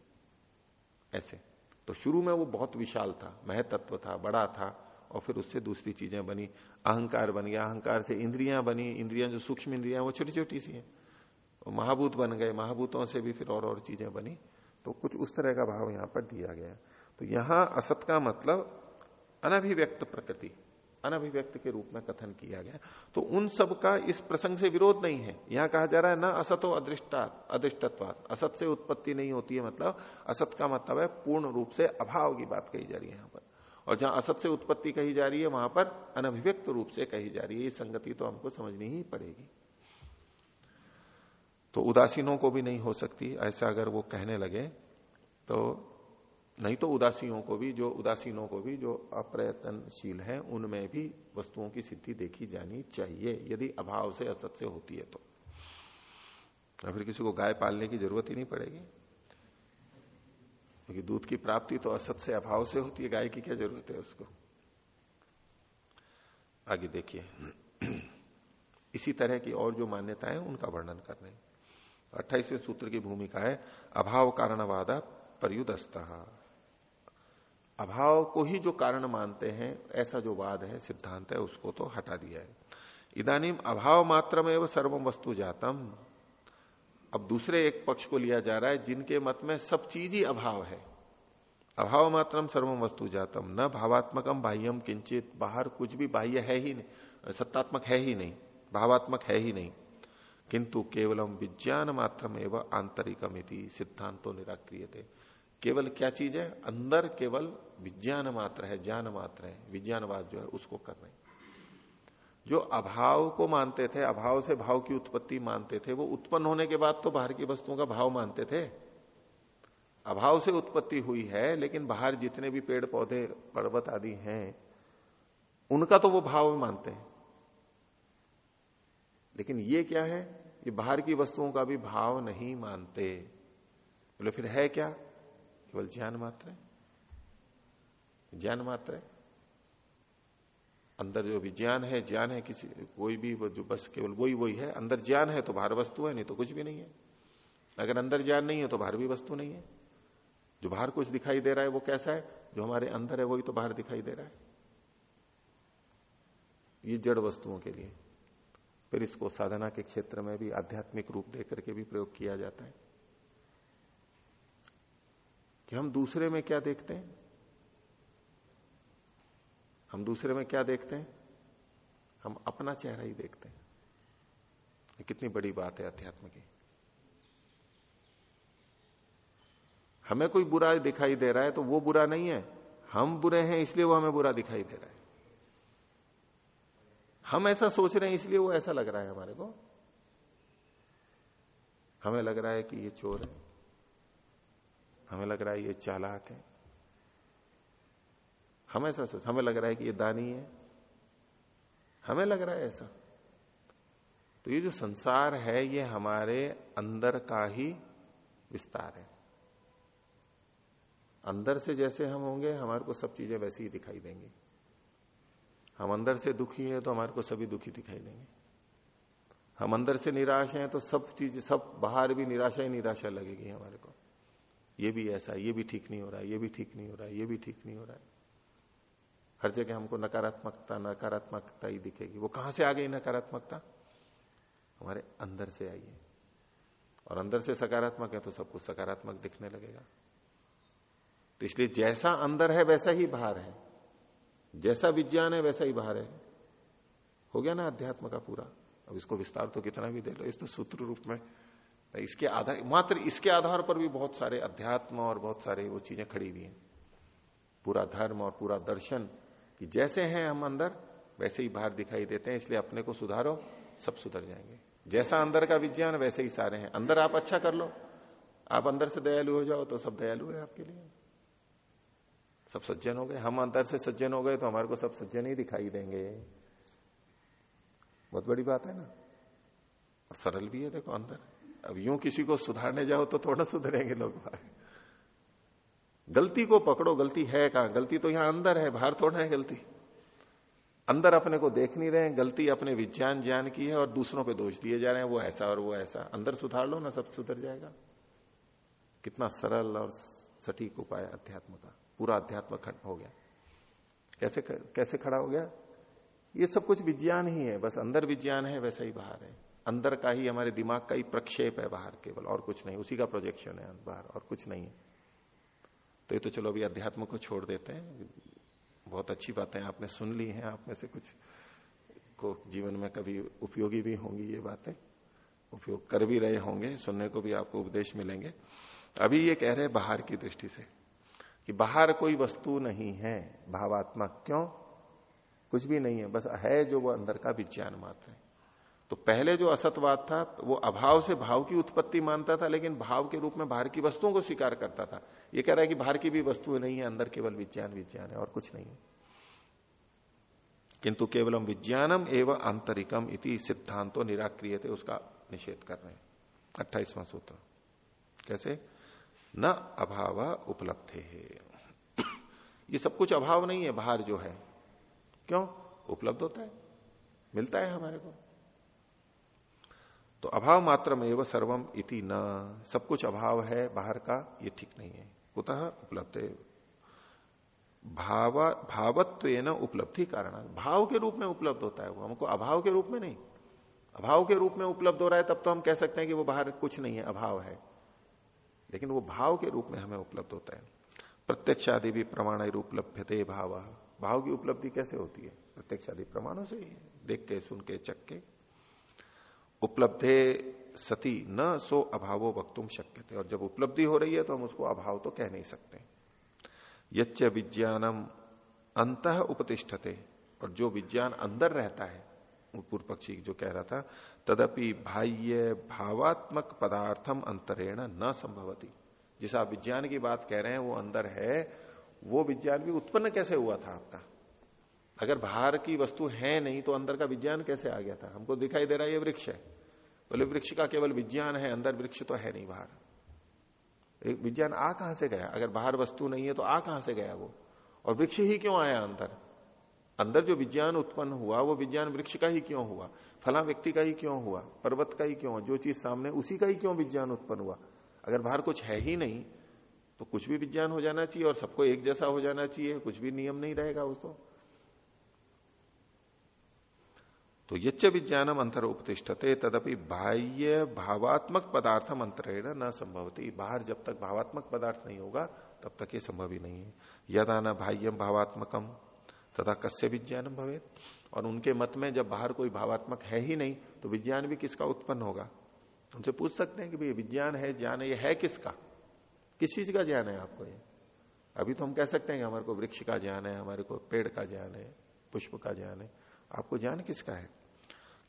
ऐसे। तो शुरू में वो बहुत विशाल था, महतत्व था, बड़ा था, और फिर उससे दूसरी चीज़ें बनी। अहंकार बन गया, अहंकार से इंद्रियाँ बनी, इंद्रियाँ जो सूक्ष्म इंद्रियाँ वो छोटी छोटी सी हैं। महाभूत बन गए, महाभूतों से भी फिर और और चीज़ें बनी। तो कुछ उस तरह का भाव यहाँ पर दिया गया। तो यहाँ असत का मतलब अनभिव्यक्त प्रकृति, अनभिव्यक्त के रूप में कथन किया गया। तो उन सब का इस प्रसंग से विरोध नहीं है। यहाँ कहा जा रहा है ना असतो अदृष्टा अदृष्टत्वाद असत से उत्पत्ति नहीं होती है मतलब असत का मतलब है पूर्ण रूप से अभाव की बात कही जा रही है यहाँ पर। और जहाँ असत से उत्पत्ति कही जा रही है, वहाँ पर अनभिव्यक्त रूप से कही जा रही है। ये संगति तो हमको समझनी ही पड़ेगी। तो उदासीनों को भी नहीं हो सकती, ऐसा अगर वो कहने लगे तो नहीं तो उदासीनों को भी, जो उदासीनों को भी, जो अप्रयत्नशील है, उनमें भी वस्तुओं की सिद्धि देखी जानी चाहिए, यदि अभाव से असत से होती है तो। फिर किसी को गाय पालने की ज़रूरत ही नहीं पड़ेगी? क्योंकि तो दूध की प्राप्ति तो असत से अभाव से होती है, गाय की क्या ज़रूरत है उसको? आगे देखिए। *clears throat* इसी तरह की और जो मान्यताएँ उनका वर्णन कर रहे हैं। अट्ठाईसवें सूत्र की भूमिका है, अभाव कारणवाद पर्युदस्त अभाव को ही जो कारण मानते हैं, ऐसा जो वाद है, सिद्धांत है, उसको तो हटा दिया है। इदानीम अभाव मात्र में वो सर्वम वस्तु जातम। अब दूसरे एक पक्ष को लिया जा रहा है, जिनके मत में सब चीज़ ही अभाव है। अभाव मात्रम सर्वम वस्तु जातम, न भावात्मकम बाह्यम किंचित, बाहर कुछ भी बाह्य है ही नहीं, सत्तात्मक है ही नहीं, भावात्मक है ही नहीं। किंतु केवलम विज्ञान मात्रम एवं आंतरिकम सिद्धांतो निराक्रिय थे केवल क्या चीज़ है? अंदर केवल विज्ञान मात्र है, ज्ञान मात्र है। विज्ञानवाद जो है, उसको कर रहे जो अभाव को मानते थे, अभाव से भाव की उत्पत्ति मानते थे, वो उत्पन्न होने के बाद तो बाहर की वस्तुओं का भाव मानते थे। अभाव से उत्पत्ति हुई है, लेकिन बाहर जितने भी पेड़, पौधे, पर्वत आदि हैं, उनका तो वो भाव मानते हैं। लेकिन ये क्या है? ये बाहर की वस्तुओं का भी भाव नहीं मानते। बोले, फिर है क्या? केवल ज्ञान मात्र है? ज्ञान मात्र है? अंदर जो भी ज्ञान है ज्ञान है किसी, कोई भी जो बस केवल वही वही है। अंदर ज्ञान है तो बाहर वस्तु है, नहीं तो कुछ भी नहीं है। अगर अंदर ज्ञान नहीं है तो बाहर भी वस्तु नहीं है। जो बाहर कुछ दिखाई दे रहा है वो कैसा है? जो हमारे अंदर है वही तो बाहर दिखाई दे रहा है। ये जड़ वस्तुओं के लिए। फिर इसको साधना के क्षेत्र में भी आध्यात्मिक रूप देकर के भी प्रयोग किया जाता है। कि हम दूसरे में क्या देखते हैं? हम दूसरे में क्या देखते हैं? हम अपना चेहरा ही देखते हैं। ये कितनी बड़ी बात है अध्यात्म की। हमें कोई बुरा दिखाई दे रहा है तो वो बुरा नहीं है। हम बुरे हैं इसलिए वो हमें बुरा दिखाई दे रहा है। हम ऐसा सोच रहे हैं, इसलिए वो ऐसा लग रहा है हमारे को। हमें लग रहा है कि ये चोर है। हमें लग रहा है ये चालाक है। हमें ऐसा सोच, हमें लग रहा है कि ये दानी है। हमें लग रहा है ऐसा। तो ये जो संसार है, ये हमारे अंदर का ही विस्तार है। अंदर से जैसे हम होंगे, हमारे को सब चीज़ें वैसी ही दिखाई देंगी। हम अंदर से दुखी है तो हमारे को सभी दुखी दिखाई देंगे। हम अंदर से निराश हैं तो सब चीज़, सब बाहर भी निराशा ही निराशा लगेगी हमारे को। ये भी ऐसा ये भी ठीक नहीं हो रहा है, ये भी ठीक नहीं हो रहा है, ये भी ठीक नहीं हो रहा है। हर जगह हमको नकारात्मकता नकारात्मकता ही दिखेगी। वो कहाँ से आ गई नकारात्मकता? हमारे अंदर से आई है। और अंदर से सकारात्मक है तो सब कुछ सकारात्मक दिखने लगेगा। तो इसलिए जैसा अंदर है, वैसा ही बाहर है। जैसा विज्ञान है, वैसा ही बाहर है। हो गया ना अध्यात्म का पूरा? अब इसको विस्तार तो कितना भी दे लो, इस तो सूत्र रूप में। तो इसके आधार, मात्र इसके आधार पर भी बहुत सारे अध्यात्म और बहुत सारे वो चीज़ें खड़ी हुई हैं। पूरा धर्म और पूरा दर्शन कि जैसे हैं हम अंदर, वैसे ही बाहर दिखाई देते हैं, इसलिए अपने को सुधारो, सब सुधर जाएँगे। जैसा अंदर का विज्ञान, वैसे ही सारे हैं। अंदर आप अच्छा कर लो। आप अंदर से दयालु हो जाओ तो सब दयालु है आपके लिए। सब सज्जन हो गए। हम अंदर से सज्जन हो गए तो हमारे को सब सज्जन ही दिखाई देंगे। बहुत बड़ी बात है ना? और सरल भी है, देखो, अंदर। अब यूँ किसी को सुधारने जाओ तो थोड़ा सुधरेंगे लोग गलती को पकड़ो, गलती है कहाँ? गलती तो यहाँ अंदर है, बाहर थोड़ा है गलती। अंदर अपने को देख नहीं रहे गलती अपने विज्ञान ज्ञान की है और दूसरों पे दोष दिए जा रहे हैं, वो ऐसा और वो ऐसा। अंदर सुधार लो ना, सब सुधर जाएगा। कितना सरल और सटीक उपाय अध्यात्म का। पूरा अध्यात्म हो गया। कैसे कैसे खड़ा हो गया? ये सब कुछ विज्ञान ही है, बस अंदर विज्ञान है, वैसा ही बाहर है। अंदर का ही हमारे दिमाग का ही प्रक्षेप है बाहर, केवल और कुछ नहीं, उसी का प्रोजेक्शन है बाहर, और कुछ नहीं है। तो ये तो चलो अभी अध्यात्म को छोड़ देते हैं। बहुत अच्छी बातें आपने सुन ली हैं, आप में से कुछ को जीवन में कभी उपयोगी भी होंगी ये बातें। उपयोग कर भी रहे होंगे, सुनने को भी आपको उपदेश मिलेंगे। अभी ये कह रहे बाहर की दृष्टि से। कि बाहर कोई वस्तु नहीं है भावात्मक क्यों? कुछ भी नहीं है, बस है जो वो अंदर का विज्ञान मात्र है। तो पहले जो असतवाद था, वो अभाव से भाव की उत्पत्ति मानता था, लेकिन भाव के रूप में बाहर की वस्तुओं को स्वीकार करता था। ये कह रहा है कि बाहर की भी वस्तु नहीं है, अंदर केवल विज्ञान विज्ञान है, और कुछ नहीं है। किंतु केवलम विज्ञानम एवं आंतरिकम इति सिद्धांतो निराक्रिय थे उसका निषेध कर रहे हैं। अट्ठाईसवां सूत्र। कैसे? न अभाव उपलब्ध है। ये सब कुछ अभाव नहीं है, बाहर जो है। क्यों? उपलब्ध होता है। मिलता है हमारे को। तो अभाव मात्र में एवं सर्वम इति न। सब कुछ अभाव है, बाहर का, ये ठीक नहीं है। कुतः उपलब्ध भाव भावत्व न उपलब्धि कारण भाव के रूप में उपलब्ध होता है वो। हमको अभाव के रूप में नहीं। अभाव के रूप में उपलब्ध हो रहा है, तब तो हम कह सकते हैं कि वो बाहर कुछ नहीं है, अभाव है। लेकिन वो भाव के रूप में हमें उपलब्ध होता है। प्रत्यक्ष आदि भी प्रमाण उपलब्ध भाव। भाव की उपलब्धि कैसे होती है? प्रत्यक्ष आदि प्रमाणों से ही देख के सुन के चक के उपलब्धे सती न सो अभावो वक्तुम शक्य थे और जब उपलब्धि हो रही है तो हम उसको अभाव तो कह नहीं सकते। यच्च विज्ञानम अंत उपतिष्ठते। और जो विज्ञान अंदर रहता है पूर्व पक्षी जो कह रहा था, तदपि बाह्य भावात्मक पदार्थम अंतरेण न संभवती। जिस आप विज्ञान की बात कह रहे हैं, वो अंदर है, वो विज्ञान भी उत्पन्न कैसे हुआ था आपका? अगर बाहर की वस्तु है नहीं तो अंदर का विज्ञान कैसे आ गया था? हमको दिखाई दे रहा है ये वृक्ष है। बोले, वृक्ष का केवल विज्ञान है, अंदर वृक्ष तो है नहीं, बाहर। विज्ञान आ कहाँ से गया? अगर बाहर वस्तु नहीं है तो आ कहाँ से गया वो? और वृक्ष ही क्यों आया अंदर? अंदर जो विज्ञान उत्पन्न हुआ, वो विज्ञान वृक्ष का ही क्यों हुआ? फला व्यक्ति का ही क्यों हुआ? पर्वत का ही क्यों? जो चीज़ सामने, उसी का ही क्यों विज्ञान उत्पन्न हुआ? अगर बाहर कुछ है ही नहीं तो कुछ भी विज्ञान हो जाना चाहिए और सबको एक जैसा हो जाना चाहिए। कुछ भी नियम नहीं रहेगा उसको तो। यच्च विज्ञानम अंतर उपतिष्ठते तदपि बाह्य भावात्मक पदार्थम अंतरेण न संभवती। बाहर जब तक भावात्मक पदार्थ नहीं होगा, तब तक ये संभव ही नहीं है। यदा न बाह्यम भावात्मकम तथा कस्य विज्ञानम भवे और उनके मत में जब बाहर कोई भावात्मक है ही नहीं तो विज्ञान भी किसका उत्पन्न होगा? उनसे पूछ सकते हैं कि भाई विज्ञान है, ज्ञान है, ये है किसका? किस चीज़ का ज्ञान है आपको ये? अभी तो हम कह सकते हैं कि हमारे को वृक्ष का ज्ञान है, हमारे को पेड़ का ज्ञान है, पुष्प का ज्ञान है। आपको ज्ञान किसका है?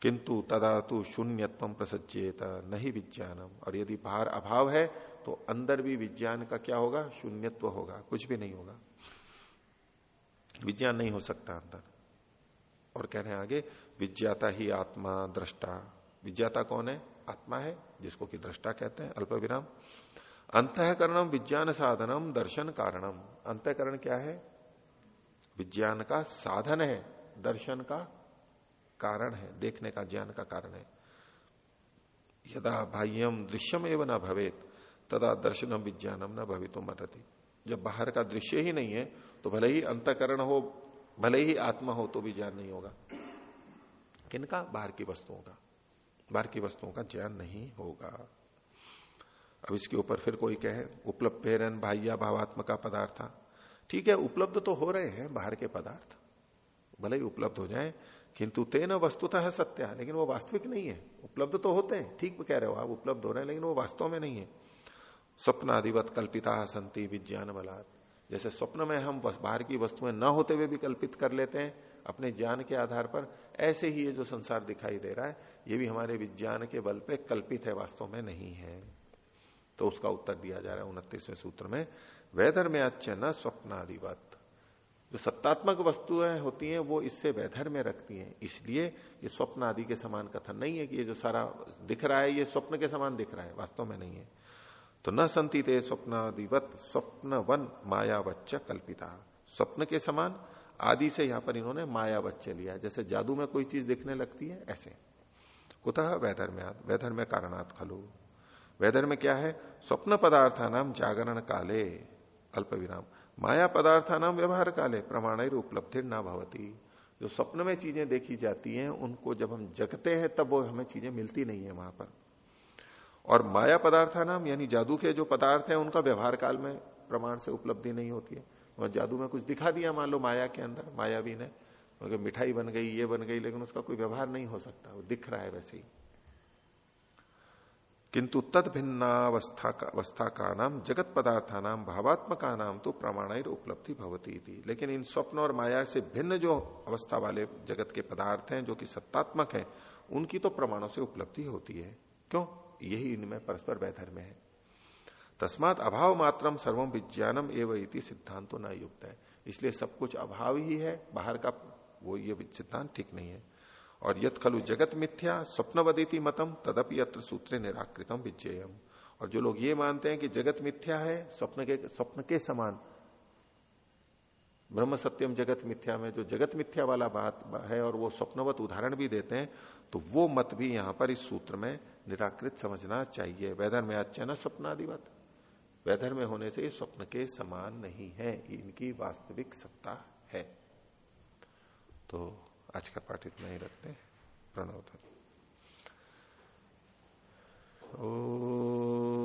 किंतु तदा तो शून्यत्व प्रसज्जेत नहीं विज्ञानम। और यदि बाहर अभाव है तो अंदर भी विज्ञान का क्या होगा? शून्यत्व होगा, कुछ भी नहीं होगा। विज्ञान नहीं हो सकता अंदर। और कह रहे हैं आगे, विज्ञाता ही आत्मा, दृष्टा। विज्ञाता कौन है? आत्मा है, जिसको कि दृष्टा कहते हैं अल्प विराम अंतकरणम विज्ञान साधनम दर्शन कारणम। अंतकरण क्या है? विज्ञान का साधन है, दर्शन का कारण है, देखने का, ज्ञान का कारण है। यदा बाह्यम दृश्यम एवं न भवेत, तदा दर्शनम विज्ञानम न भवितुम मदति जब बाहर का दृश्य ही नहीं है तो भले ही अंतकरण हो, भले ही आत्मा हो तो भी ज्ञान नहीं होगा। किनका? बाहर की वस्तुओं का। बाहर की वस्तुओं का ज्ञान नहीं होगा। अब इसके ऊपर फिर कोई कहे उपलब्ध प्रेरण बाह्य भावात्मका पदार्थ। ठीक है, उपलब्ध तो हो रहे हैं, बाहर के पदार्थ। भले ही उपलब्ध हो जाए, किंतु तेन वस्तुतः सत्य लेकिन वो वास्तविक नहीं है। उपलब्ध तो होते हैं, ठीक कह रहे हो आप, उपलब्ध हो रहे हैं, लेकिन वो वास्तव में नहीं है। स्वप्न आदिवत कल्पिता संति विज्ञान बलात् जैसे स्वप्न में हम बाहर की वस्तुएँ न होते हुए भी कल्पित कर लेते हैं, अपने ज्ञान के आधार पर, ऐसे ही ये जो संसार दिखाई दे रहा है, ये भी हमारे विज्ञान के बल पे कल्पित है, वास्तव में नहीं है। तो उसका उत्तर दिया जा रहा है उनतीसवें सूत्र में, वैधर में अच्छे न स्वप्नादिवत। जो सत्तात्मक वस्तुएँ होती हैं, वो इससे वैधर में रखती हैं। इसलिए ये स्वप्न आदि के समान कथन नहीं है कि ये जो सारा दिख रहा है, ये स्वप्न के समान दिख रहा है, वास्तव में नहीं है। तो न ते स्वप्नादिवत स्वप्न वन मायावच्च कल्पिता। स्वप्न के समान आदि से यहाँ पर इन्होंने मायावच्च लिया जैसे जादू में कोई चीज़ दिखने लगती है, ऐसे। कुतः वैधर में कारणात् खलु। वैधर में क्या है? स्वप्न पदार्था नाम जागरण काले अल्प विराम। माया पदार्था नाम व्यवहार काले, प्रमाण उपलब्धि ना भवती। जो स्वप्न में चीज़ें देखी जाती हैं, उनको जब हम जगते हैं, तब वो हमें चीज़ें मिलती नहीं है वहाँ पर। और माया पदार्था नाम यानी जादू के जो पदार्थ हैं, उनका व्यवहार काल में प्रमाण से उपलब्धि नहीं होती है। और जादू में कुछ दिखा दिया, मान लो माया के अंदर मायावी ने। मिठाई बन गई, ये बन गई, लेकिन उसका कोई व्यवहार नहीं हो सकता, वो दिख रहा है वैसे ही। किंतु तद भिन्नावस्था का, अवस्था का नाम, जगत पदार्था नाम भावात्मका नाम तो प्रमाण उपलब्धि भवती थी। लेकिन इन स्वप्न और माया से भिन्न जो अवस्था वाले जगत के पदार्थ हैं, जो कि सत्तात्मक है, उनकी तो प्रमाणों से उपलब्धि होती है। क्यों? यही इनमें परस्पर वैधर में है। तस्मात अभाव मात्रम सर्वम विज्ञानम एवं सिद्धांत तो न युक्त है। इसलिए सब कुछ अभाव ही है, बाहर का वो ये सिद्धांत ठीक नहीं है। और यथ खलु जगत मिथ्या, स्वप्नवदिति मतम, तदपि यत्र सूत्र निराकृतम विजयम और जो लोग ये मानते हैं कि जगत मिथ्या है, स्वप्न के स्वप्न के समान ब्रह्म सत्यम जगत मिथ्या में जो जगत मिथ्या वाला बात है और वो स्वप्नवत उदाहरण भी देते हैं तो वो मत भी यहाँ पर इस सूत्र में निराकृत समझना चाहिए। वैधर में अच्छा न स्वप्नादिवत। वैधर में होने से स्वप्न के समान नहीं है इनकी वास्तविक सत्ता है। तो आज का पाठ इतना ही रखते हैं। प्रणव ओ